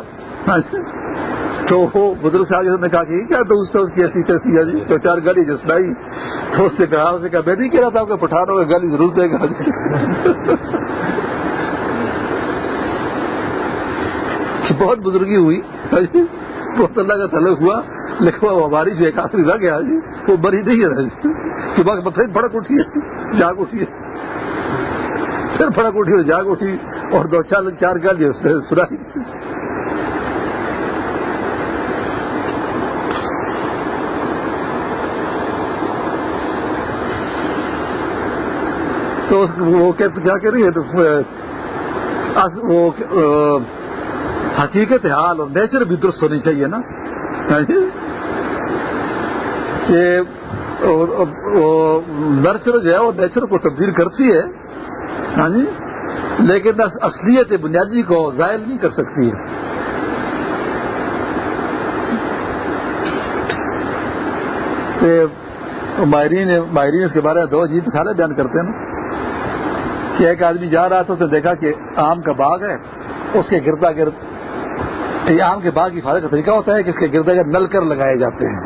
تو وہ بزرگ صاحب نے کہا کہ کیا دوست ہے اس کی ایسی تیسی ہے جی؟ دو چار گلی جو سنائی تو اس سے کہا اسے کہا، میں نہیں کہہ رہا تھا آپ کہ پٹھانوں کا گلی ضرور دے گا جی۔ بہت بزرگی ہوئی جی؟ بہت اللہ کا تعلق ہوا، لیکن وہ ہماری جو ایک آخری رہ گیا جی وہ بری نہیں ہے جی۔ کہ بس متھے بڑک اٹھی ہے، جاگ اٹھی ہے۔ پھر بڑک اٹھی اور جاگ اٹھی، اور دو چار چار گالی اس نے سنائی۔ تو وہ کیا کہہ رہی ہے تو وہ حقیقت حال اور نیچر بھی درست ہونی چاہیے نا؟ ہاں جی؟ کہ نرچر جو ہے وہ نیچر کو تبدیل کرتی ہے ہاں جی؟ لیکن اصلیت بنیادی کو ظاہر نہیں کر سکتی ہے۔ ماہرین ماہرین اس کے بارے میں دو عجیب مثالیں بیان کرتے ہیں نا۔ کہ ایک آدمی جا رہا تھا، اس نے دیکھا کہ آم کا باغ ہے، اس کے گردا گرد، یہ آم کے باغ کی فارغ کا طریقہ ہوتا ہے کہ اس کے گردا گرد نل کر لگائے جاتے ہیں۔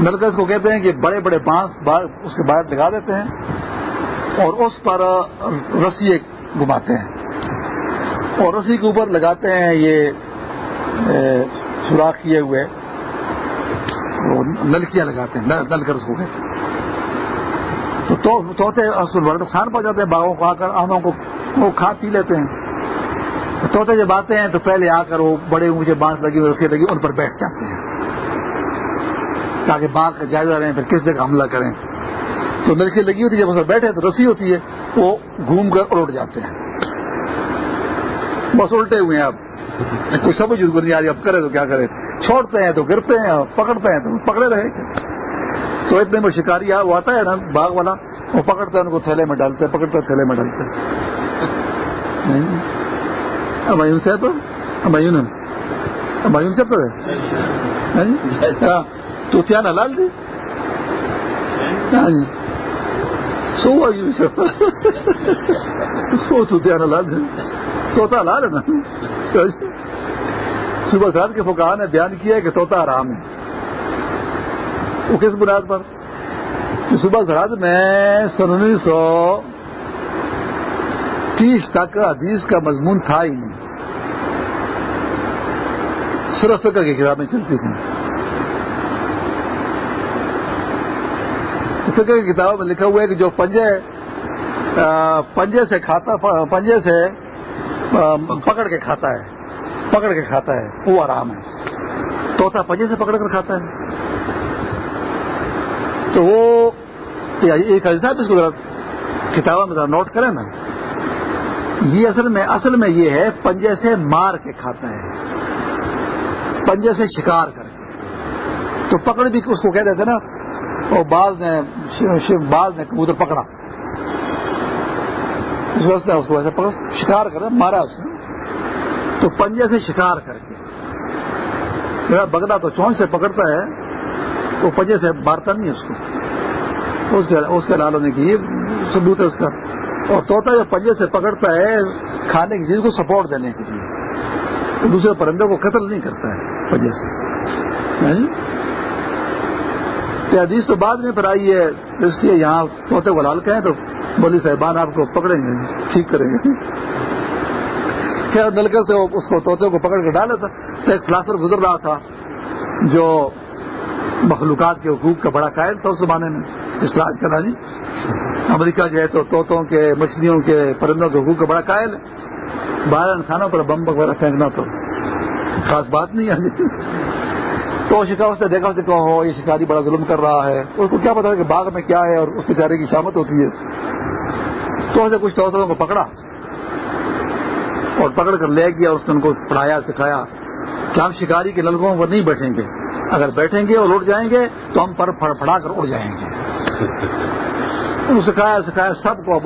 نل کر اس کو کہتے ہیں کہ بڑے بڑے بانس اس کے باہر لگا دیتے ہیں اور اس پر رسی گھماتے ہیں۔ اور رسی کے اوپر لگاتے ہیں یہ سوراخ کیے ہوئے نلکیاں لگاتے ہیں، نل کر اس کو کہتے ہیں۔ تو توتے نقصان پہنچاتے ہیں، باغوں کو آ کر آموں کو وہ کھا پی لیتے ہیں۔ توتے جب آتے ہیں تو پہلے آ کر وہ بڑے اونچے بانس لگی ہوئی رسی لگی، ان پر بیٹھ جاتے ہیں۔ تاکہ باغ کا جائزہ رہیں پھر کس جگہ حملہ کریں۔ تو نلکی لگی ہوتی ہے جب اس پر بیٹھے تو رسی ہوتی ہے، وہ گھوم کر الٹ جاتے ہیں۔ بس الٹے ہوئے ہیں اب۔ کوئی سمجھ نہیں آ رہی، اب کرے تو کیا کرے۔ چھوڑتے ہیں تو گرتے ہیں، پکڑتے ہیں تو پکڑے رہے۔ تو اتنے میں شکاری وہ آتا ہے نا باغ والا وہ پکڑتا ہے ان کو تھیلے میں ڈالتے پکڑتا تھیلے میں ڈالتے امایون صاحب؟ امایون امایون صاحب ہاں، تو کیا نا لال جی؟ ہاں جی سو سو تو کیا نا لال جی۔ توتا لال ہے نا؟ صبح سات کے فکا نے بیان کیا کہ توتا آرام ہے۔ وہ کس بنیاد پر؟ صبح سرحد میں سن انیس سو تیس تک حدیث کا مضمون تھا ہی نہیں۔ صرف فکر کی کتابیں چلتی تھیں تو فکر کی کتابوں میں لکھا ہوا ہے کہ جو پنجے پنجے سے کھاتا، پنجے سے پکڑ کے کھاتا ہے۔ پکڑ کے کھاتا ہے۔ وہ آرام ہے۔ توتا پنجے سے پکڑ کر کھاتا ہے۔ تو وہ ایک صاحب اس کو ذرا کتابوں میں ذرا نوٹ کریں نا۔ یہ اصل میں اصل میں یہ ہے، پنجے سے مار کے کھاتا ہے پنجے سے شکار کر کے۔ تو پکڑ بھی اس کو کہہ دیتے نا، اور باز نے باز نے کبوتر پکڑا۔ اس اس کو ایسے پکڑ، شکار کر مارا اس نے۔ تو پنجے سے شکار کر کے۔ بگڑا تو چونچ سے پکڑتا ہے، وہ پنجے سے مارتا نہیں اس کو۔ اس کے لال ہونے کی ثبوت ہے اس کا۔ اور طوطا جو پنجے سے پکڑتا ہے، کھانے کی چیز کو سپورٹ دینے کے لیے۔ دوسرے پرندے کو قتل نہیں کرتا ہے پنجے سے۔ ہاں جی؟ حدیث تو بعد میں پھر آئی ہے، اس لیے یہاں طوطے کو لال کہیں تو بولی صاحبان، آپ کو پکڑیں گے، ٹھیک کریں گے۔ خیر نلکر سے اس کو طوطے کو پکڑ کر ڈالا تھا؟ تو ایک فلاسر گزر رہا تھا جو مخلوقات کے حقوق کا بڑا قائد تھا اس زمانے میں۔ اس طرح آج کل جی۔ امریکہ جو ہے تو طوطوں کے، مچھلیوں کے پرندوں کے حقوق کا بڑا قائل ہے۔ باہر انسانوں پر بم وغیرہ پھینکنا تو خاص بات نہیں ہے جی۔ تو شکار اس نے دیکھا کہ ہو، یہ شکاری بڑا ظلم کر رہا ہے۔ اس کو کیا پتا کہ باغ میں کیا ہے اور اس بیچارے کی شامت ہوتی ہے۔ تو اسے کچھ طوطوں کو پکڑا اور پکڑ کر لے گیا اور اس نے ان کو پڑھایا، سکھایا۔ کہ ہم شکاری کے للکوں پر نہیں بیٹھیں گے۔ اگر بیٹھیں گے اور اٹھ جائیں گے تو ہم پر پھڑ پھڑا کر اڑ جائیں گے۔ سکھایا سکھایا سب کو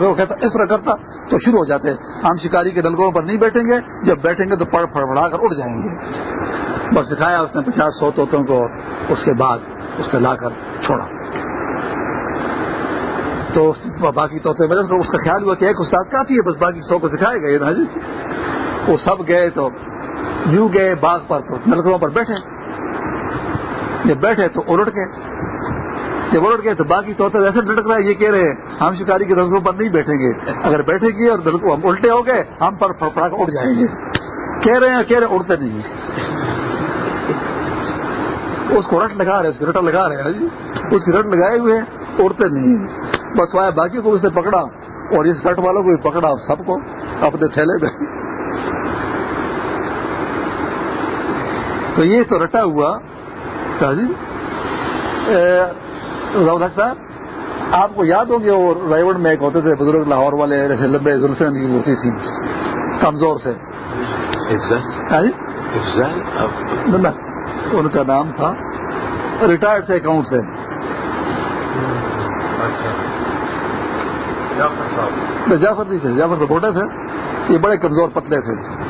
وہ کہتا، اس طرح کرتا تو شروع ہو جاتے۔ ہم شکاری کے ڈلگوں پر نہیں بیٹھیں گے، جب بیٹھیں گے تو پڑ پھڑ پھڑا کر اڑ جائیں گے۔ بس سکھایا اس نے پچاس سو طوطوں کو، اس کے بعد اس کو لا کر چھوڑا۔ تو باقی طوطے میں اس کا خیال ہوا کہ ایک استاد کافی ہے، بس باقی سو کو سکھائے گئے۔ نا جی وہ سب گئے تو یوں گئے، باغ پر تو نلکوں پر بیٹھے۔ جب بیٹھے تو الٹ گئے جب الٹ گئے تو باقی طوطے ایسے ڈٹک رہا ہے یہ کہہ رہے ہیں، ہم شکاری کے نلکوں پر نہیں بیٹھیں گے۔ اگر بیٹھے گی اور نلکوں ہم الٹے ہو گئے، ہم پر پڑا اڑ جائیں گے۔ کہہ رہے ہیں، کہہ رہے اڑتے نہیں اس کو رٹ لگا رہے اس کی رٹا لگا رہے ہیں جی۔ اس کی رٹ لگائے ہوئے اڑتے نہیں بس وہ باقی کو اسے پکڑا۔ اور اس رٹ والوں کو بھی پکڑا سب کو اپنے تھیلے میں۔ تو یہ تو رٹا ہوا جی۔ صاحب آپ کو یاد ہوں گے وہ رائے میں ایک ہوتے تھے بزرگ لاہور والے جیسے لمبے زلفے کی ہوتی تھی کمزور سے۔ ان کا نام تھا۔ ریٹائرڈ تھے اکاؤنٹ سے۔ جعفر نہیں تھے جعفر سپورٹر تھے۔ یہ بڑے کمزور پتلے تھے۔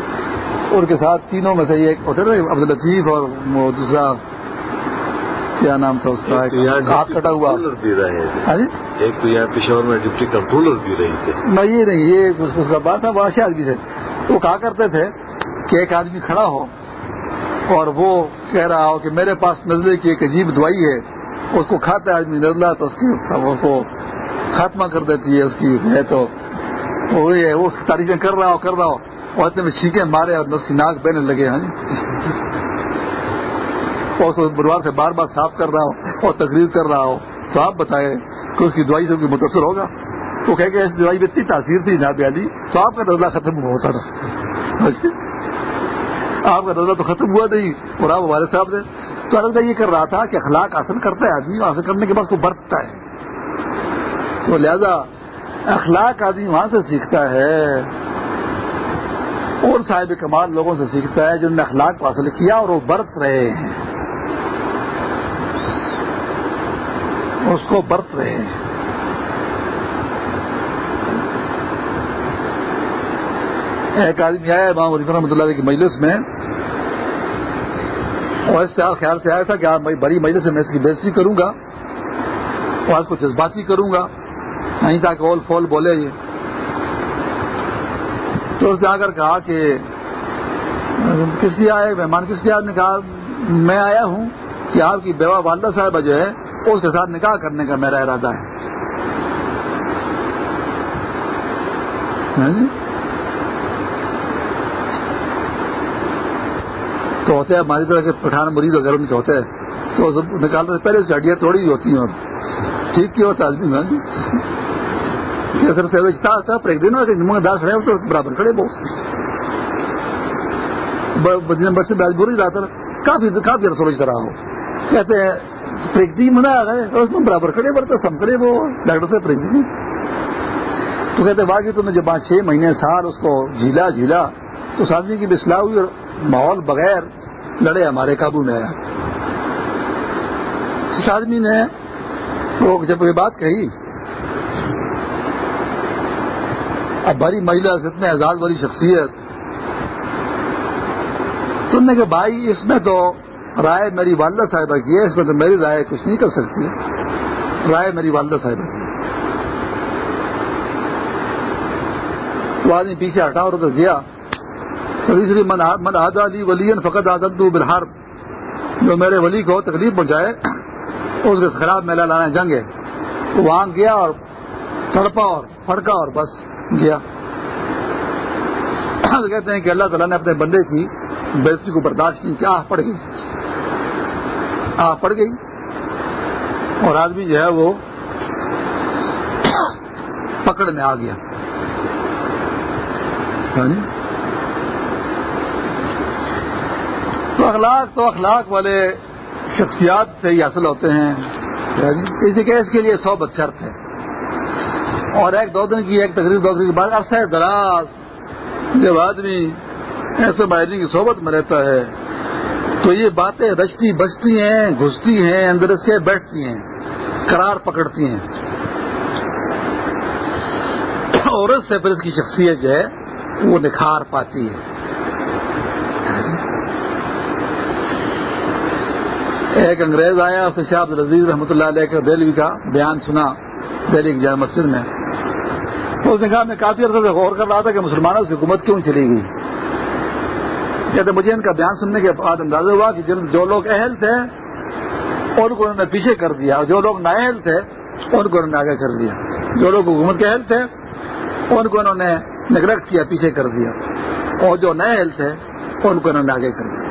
ان کے ساتھ تینوں میں سے ایک ہوتے تھے عبد الطیف اور دوسرا کیا نام تھا اس کا؟ ہاتھ کٹا ہوا۔ ہاں جی؟ ایک تو یہاں پشاور میں ڈپٹی کنٹرولر بھی رہی تھے نہیں یہ نہیں یہ اس کا بات ہے بڑا آدمی تھے۔ وہ کہا کرتے تھے کہ ایک آدمی کھڑا ہو اور وہ کہہ رہا ہو کہ میرے پاس نزلے کی ایک عجیب دوائی ہے اس کو کھاتا ہے آدمی نزلہ تو اس کی کو خاتمہ کر دیتی ہے اس کی ہے تو وہ تاریخیں کر رہا ہو کر رہا ہو۔ اور اتنے میں چھینکیں مارے اور اس کی ناک بہنے لگے ہاں اور بروار سے بار بار صاف کر رہا ہو اور تقریر کر رہا ہو تو آپ بتائیں کہ اس کی دوائی سے متاثر ہوگا؟ وہ کہ اس دوائی میں اتنی تاثیر تھی جناب علی، تو آپ کا نزلہ ختم ہوتا تھا۔ اچھا۔ آپ کا نزلہ تو ختم ہوا نہیں، اور آپ ہمارے صاحب نے تو الگ یہ کر رہا تھا کہ اخلاق حاصل کرتا ہے آدمی حاصل کرنے کے بعد کو برتتا ہے۔ تو لہذا اخلاق آدمی وہاں سے سیکھتا ہے، اور صاحب کمال لوگوں سے سیکھتا ہے جنہوں نے اخلاق کو حاصل کیا اور وہ برت رہے ہیں۔ اس کو برت رہے ہیں۔ ایک آدمی آیا امام علی رحمۃ اللہ کی مجلس میں۔ اور اس خیال سے آیا تھا کہ آپ بڑی مجلس میں اس کی بےزتی کروں گا۔ اور آج کو جذباتی کروں گا۔ نہیں تھا کہ اول فول بولے یہ۔ تو اس نے آ کر کہا کہ، کس لیے آئے؟ مہمان کس لیے نے کہا، میں آیا ہوں کہ آپ کی بیوہ والدہ صاحبہ جو ہے کو اس کے ساتھ نکاح کرنے کا میرا ارادہ ہے۔ ہاں جی؟ تو ہوتے ہیں ہماری طرح کے پٹھان مریض اگر ان کے ہوتے ہیں۔ تو نکالتے پہلے اس کی ہڈیاں توڑی ہوئی ہوتی ہیں اور ٹھیک کیا ہوتا آدمی ہاں جی؟ دن داس کھڑے تو برابر کھڑے بہت۔ بس میں بری رہا تھا کافی کافی سوچتا رہا ہو۔ کہتے ہیں پریکتی جی منا آ گئے اس میں برابر کھڑے برتے سم کھڑے وہ، ڈاکٹر سے پریکتی جی۔ تو کہتے باقی تم نے جب پانچ چھ مہینے سال اس کو جھیلا جھیلا، تو اس آدمی کی بسلا ہوئی اور ماحول بغیر لڑے ہمارے قابو میں آیا۔ اس آدمی نے وہ جب یہ بات کہی، اب بڑی مہیلا سے اتنے اعزاز والی شخصیت۔ تم نے کہ بھائی، اس میں تو رائے میری والدہ صاحبہ کی ہے، اس میں تو میری رائے کچھ نہیں کر سکتی۔ رائے میری والدہ صاحبہ کی۔ تو آدمی پیچھے ہٹا اور ادھر گیا۔ تو تیسری من آدھا علی ولی فقط آدت بلہار جو میرے ولی کو تکلیف پہنچائے، اس کے خراب میلہ لانا جنگ ہے۔ وہاں گیا اور تڑپا اور پھڑکا اور بس گیا۔ کہتے ہیں کہ اللہ تعالیٰ نے اپنے بندے کی بےزتی کو برداشت کی، کیا پڑ گئی۔ آ پڑ گئی۔ اور آدمی جو ہے وہ پکڑ میں آ گیا۔ ہاں جی۔ تو اخلاق تو اخلاق والے شخصیات سے ہی حاصل ہوتے ہیں۔ ہاں جی۔ اسی کہ اس کے لیے سو شرط ہے۔ اور ایک دو دن کی ایک تقریب دو دن کے بعد عرصہ دراز جب آدمی ایسے بائرنگ کی صحبت میں رہتا ہے۔ تو یہ باتیں رچتی بچتی ہیں، گھستی ہیں، اندر اس کے بیٹھتی ہیں، قرار پکڑتی ہیں۔ اور سے پھر اس کی شخصیت جو ہے، وہ نکھار پاتی ہے۔ ایک انگریز آیا اسے شاہ عبد العزیز رحمۃ اللہ علیہ کا دہلی کا بیان سنا، دہلی کی جامع مسجد میں۔ اس نے کہا، میں کافی عرصے سے غور کر رہا تھا کہ مسلمانوں سے حکومت کیوں چلی گئی؟ کہتے مجھے ان کا بیان سننے کے بعد اندازہ ہوا کہ جو لوگ اہل تھے، ان کو انہوں نے پیچھے کر دیا۔ اور جو لوگ نااہل تھے، ان کو انہوں نے آگے کر دیا۔ جو لوگ حکومت کے اہل تھے، ان کو انہوں نے نگلیکٹ کیا، پیچھے کر دیا۔ اور جو نئے اہل تھے، ان کو انہوں نے آگے کر دیا۔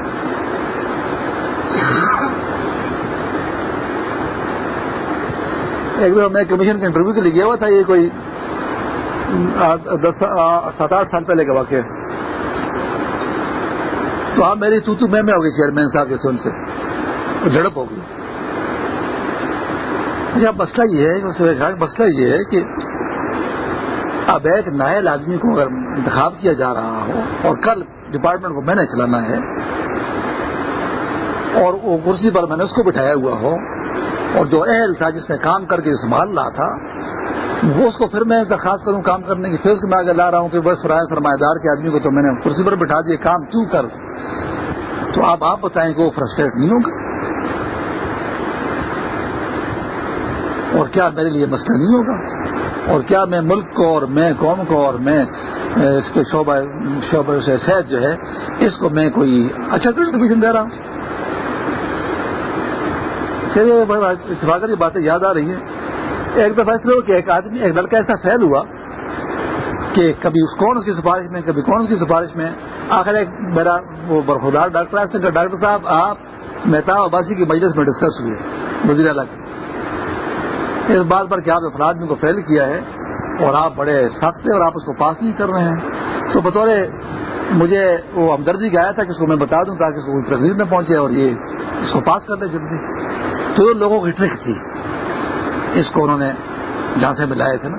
ایک دفعہ میں کمیشن کے انٹرویو کے لیے گیا ہوا تھا، یہ کوئی دس سات آٹھ سال پہلے کا واقعہ۔ تو آپ میری تو تو میں میں ہوگی چیئرمین صاحب کے ان سے۔ جھڑپ ہوگی اچھا مسئلہ یہ ہے کہ مسئلہ یہ ہے کہ اب ایک نائل آدمی کو اگر انتخاب کیا جا رہا ہو اور کل ڈپارٹمنٹ کو میں نے چلانا ہے اور وہ کرسی پر میں نے اس کو بٹھایا ہوا ہو اور جو اہل تھا جس نے کام کر کے سنبھال رہا تھا، وہ اس کو پھر میں درخواست کروں کام کرنے کی پھر اس کو میں آگے لا رہا ہوں کہ بس فرائے سرمایہ دار کے آدمی کو تو میں نے کرسی پر بٹھا دیا کام کیوں کر تو آپ آپ بتائیں کہ وہ فرسٹریٹ نہیں ہوگا اور کیا میرے لیے مسئلہ نہیں ہوگا اور کیا میں ملک کو اور میں قوم کو اور میں اس کے شعبہ شعبہ سے صحت جو ہے اس کو میں کوئی اچھا کنٹریبیوشن دے رہا ہوں اتفاق یہ باتیں یاد آ رہی ہیں ایک دفعہ اس لیے کہ ایک آدمی ایک لڑکا ایسا فیل ہوا کہ کبھی کون اس کی سفارش میں، کبھی کون اس کی سفارش میں۔ آخر ایک میرا وہ برخودار ڈاکٹر آج کہ ڈاکٹر صاحب، آپ مہتاب عباسی کی مجلس میں ڈسکس ہوئے۔ وزیر اعلیٰ کی۔ اس بات پر کہ آپ افراد کو فیل کیا ہے اور آپ بڑے سخت ہیں اور آپ اس کو پاس نہیں کر رہے ہیں۔ تو بطور مجھے وہ ہمدردی کا آیا تھا کہ اس کو میں بتا دوں تاکہ اس کو کوئی تقریب نہ پہنچے اور یہ اس کو پاس کر دیں جلدی۔ تو لوگوں کی ٹرک تھی۔ اس کو انہوں نے جہاں سے ملائے تھے نا۔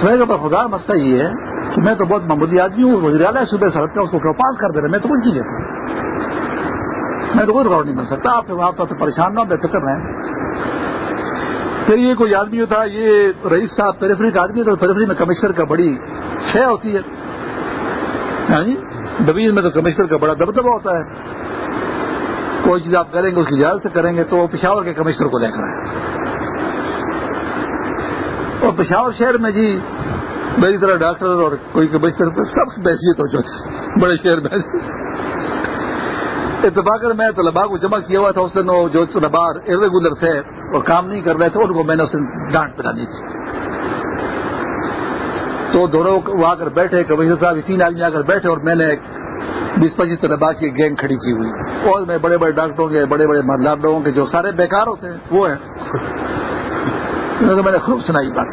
تو خدا مسئلہ یہ ہے کہ میں تو بہت معمولی آدمی ہوں، وزیر اعلیٰ صوبے سرحد کا، اس کو پاس کر دے رہے میں تو کچھ نہیں لیتا میں تو کوئی رکاوٹ نہیں بن سکتا۔ آپ آپ تو پریشان نہ بے فکر رہے پھر یہ کوئی آدمی تھا یہ رئیس صاحب پیریفری کا آدمی تو پیریفری میں کمشنر کا بڑی شے ہوتی ہے۔ ہاں جی؟ ڈویژن میں تو کمشنر کا بڑا دبدبہ ہوتا ہے۔ کوئی چیز آپ کریں گے، اس کی اجازت سے کریں گے، تو وہ پشاور کے کمشنر کو لے کر آئے۔ اور پشاور شہر میں جی میری طرح ڈاکٹر اور کوئی کمشنر سب بحثیت ہو چکی، بڑے شہر میں۔ اتفاق میں طلبا کو جمع کیا ہوا تھا، اس دن جو طلبا ارریگولر تھے اور کام نہیں کر رہے تھے، ان کو میں نے اس دن ڈانٹ پلانی تھی۔ تو دونوں وہ آ کر بیٹھے کمشنر صاحب، تین آدمی آ کر بیٹھے اور میں نے بیس پچیس طلبا کی گینگ کھڑی کی ہوئی۔ اور میں بڑے بڑے ڈاکٹروں کے، بڑے بڑے مطلب لوگوں کے جو سارے بیکار ہوتے ہیں، وہ ہیں۔ میں نے خوب سنائی بات۔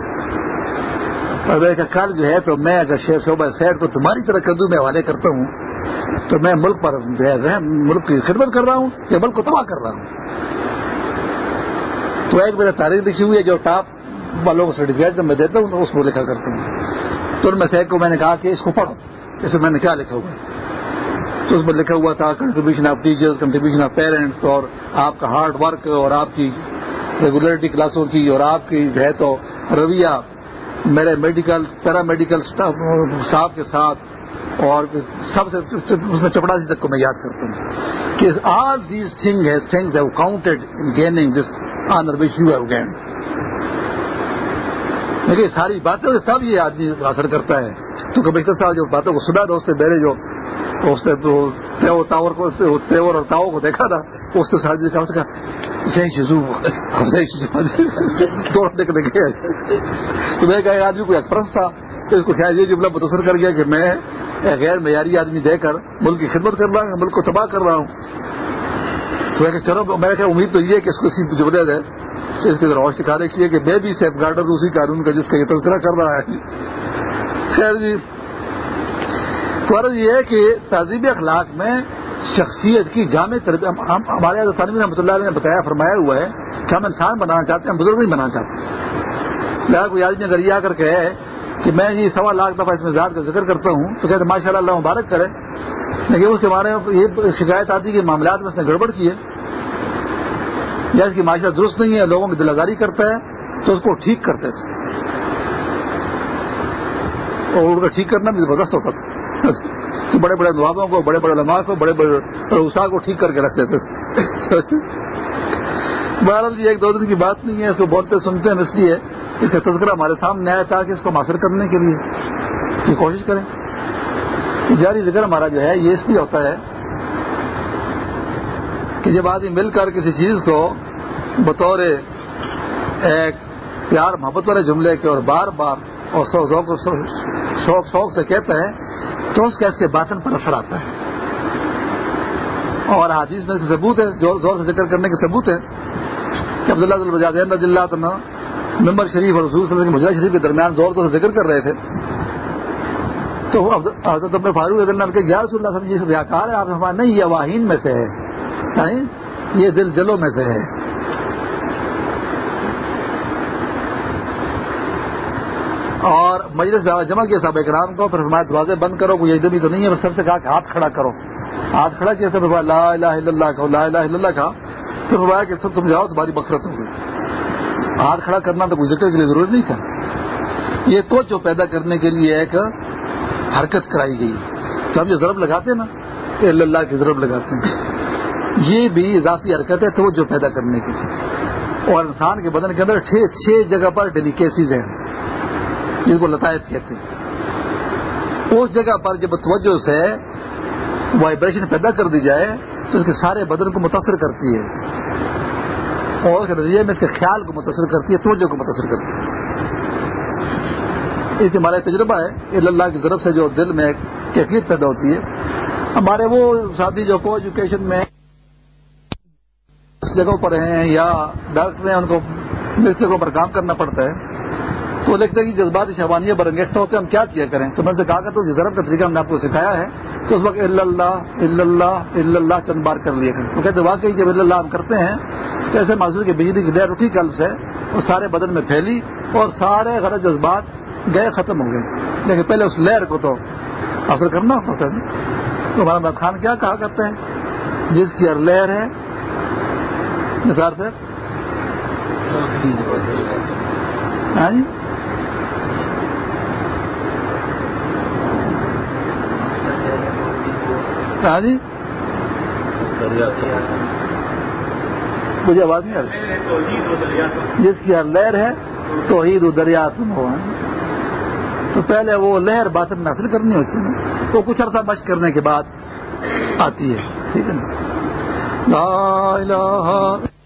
اور میں کل جو ہے تو میں اگر شیخ شعبہ سیٹ کو تمہاری طرح کدو میں حوالے کرتا ہوں، تو میں ملک پر ملک کی خدمت کر رہا ہوں یا ملک کو تباہ کر رہا ہوں۔ تو ایک میرا تاریخ لکھی ہوئی ہے، جو ٹاپ والوں کو سرٹیفکیٹ میں دیتا ہوں، تو اس کو لکھا کرتا ہوں۔ تو ان میں سے ایک کو میں نے کہا کہ اس کو پڑھو، اس میں نے کیا لکھا ہوا ہے؟ تو اس میں لکھا ہوا تھا contribution of teacher contribution of parents اور آپ کا ہارڈ ورک اور آپ کی ریگولرٹی کلاسوں کی اور آپ کی ہے تو رویہ میرے میڈیکل، پیرا میڈیکل اسٹاف کے ساتھ اور سب سے اس میں چپڑاسی تک کو میں یاد کرتا ہوں کہ all these thing has things have counted in gaining this honour which you have gain لیکن ساری باتیں تب یہ آدمی حاصل کرتا ہے۔ تو کمشنر صاحب جو باتوں کو سنا دوست میرے جو اس نے تو تاور کو تیور اور تاؤ کو دیکھا تھا، اس نے ساتھ کہا تھا دیکھنے گئے تو میں کہا آدمی کو اکپرس تھا اس کو شاید یہ جملہ متاثر کر گیا کہ میں غیر معیاری آدمی دے کر ملک کی خدمت کر رہا ہوں، ملک کو تباہ کر رہا ہوں۔ تو میں چلو، میں کہ امید تو یہ ہے کہ اس کو اسی جملے دے اس کی روش دکھانے کی ہے کہ میں بھی سیف گارڈر اسی قانون کا جس کا یہ تذکرہ کر رہا ہے۔ خیر جی تو عرض یہ ہے کہ تہذیب اخلاق میں شخصیت کی جامع تربیت ہمارے تعلیم رحمۃ اللہ علیہ نے بتایا، فرمایا ہوا ہے کہ ہم انسان بنانا چاہتے ہیں بزرگ نہیں بنانا چاہتے لہٰذا کوئی آدمی اگر یہ آ کر کہ کہ میں یہ سوا لاکھ دفعہ اس میں ذات کا ذکر کرتا ہوں تو کہتے ماشاء اللہ اللہ مبارک کرے۔ لیکن اس کے بارے میں یہ شکایت آتی کہ معاملات میں اس نے گڑبڑ کی ہے۔ یا اس کی معاشرہ درست نہیں ہے، لوگوں کی دل آزاری کرتا ہے، تو اس کو ٹھیک کرتے تھے۔ اور ان کا ٹھیک کرنا بھی زبردست ہوتا تھا۔ بڑے بڑے نوابوں کو، بڑے بڑے لمحہ کو، بڑے بڑے روسا کو ٹھیک کر کے رکھتے تھے۔ بہرحال یہ ایک دو دن کی بات نہیں ہے، اس کو بولتے سنتے ہیں، اس لیے اس کا تذکرہ ہمارے سامنے آیا تھا کہ اس کو ماثر کرنے کے لیے کوشش کریں۔ جاری ذکر ہمارا جو ہے، یہ اس لیے ہوتا ہے کہ جب آدمی مل کر کسی چیز کو بطور ایک پیار محبت والے جملے کے اور بار بار اور شوق شوق سے کہتا ہے تو اس کا اس کے باطن پر اثر آتا ہے۔ اور حادیث میں ثبوت ہے زور سے ذکر کرنے کے ثبوت ہے کہ عبداللہ اللہ ممبر شریف اور رسول صلی اللہ علیہ مجرا شریف کے درمیان زور سے ذکر کر رہے تھے۔ تو حضرت اپنے فاروق اللہ کے گیارہ رسول اللہ صلی اللہ علیہ جی سے بیاکار ہے آپ ہمارا نہیں، یہ واہین میں سے ہے یہ دل جلوں میں سے ہے اور مجلس جمع کیا صاحب اکرام کو، پھر ہمارے دروازے بند کرو، کوئی ایک تو نہیں ہے سب سے کہا کہ ہاتھ کھڑا کرو۔ ہاتھ کھڑا کیا سب لا الہ الا اللہ کہو، لا الہ الا اللہ کہا۔ پھر فرمایا کہ سب تم جاؤ، تمہاری بخرت ہوگی ہاتھ کھڑا کرنا تو کوئی ذکر کے لیے ضروری نہیں تھا۔ یہ تو جو پیدا کرنے کے لیے ایک حرکت کرائی گئی۔ تو ہم جو ضرب لگاتے ہیں نا اللہ کی ضرب لگاتے ہیں۔ یہ بھی اضافی حرکت ہے تو جو پیدا کرنے کے لیے اور انسان کے بدن کے اندر چھ جگہ پر ڈیلیکیسیز ہیں۔ جن کو لطائف کہتے ہیں۔ اس جگہ پر جب توجہ سے وائبریشن پیدا کر دی جائے، تو اس کے سارے بدن کو متاثر کرتی ہے۔ اور نظریے میں اس کے خیال کو متاثر کرتی ہے، توجہ کو متاثر کرتی ہے۔ اس ہمارا تجربہ ہے اللہ کی طرف سے جو دل میں کیفیت پیدا ہوتی ہے۔ ہمارے وہ ساتھی جو کو ایجوکیشن میں اس جگہوں پر ہیں یا ڈاکٹر ہیں، ان کو مس جگہوں پر کام کرنا پڑتا ہے۔ تو لکھتے ہیں کہ جذباتی شہبانیہ برنگیٹا ہوتے ہیں، ہم کیا کیا کریں؟ تو میں نے کہا کہ تو ضرب کا طریقہ ہم نے آپ کو سکھایا ہے تو اس وقت اللہ اللہ اللہ چند بار کر لیا کریں تو کہتے واقعی جب اللہ ہم کرتے ہیں، تو ایسے معذور کی بجلی کی لہر اٹھی، کل سے وہ سارے بدن میں پھیلی اور سارے غرض جذبات گئے، ختم ہو گئے۔ لیکن پہلے اس لہر کو تو اثر کرنا ہوتا ہے۔ تو ہمارا خان کیا کہا کرتے ہیں؟ جس کی ہر لہر ہے، نثار سے ہاں جی؟ ہاں جی؟ مجھے آواز نہیں آ رہی۔ جس کی ہر لہر ہے تو عید و دریا تم ہو تو پہلے وہ لہر باطن میں حاصل کرنی ہوتی ہے وہ کچھ عرصہ مشق کرنے کے بعد آتی ہے۔ ٹھیک ہے نا؟ لا الہ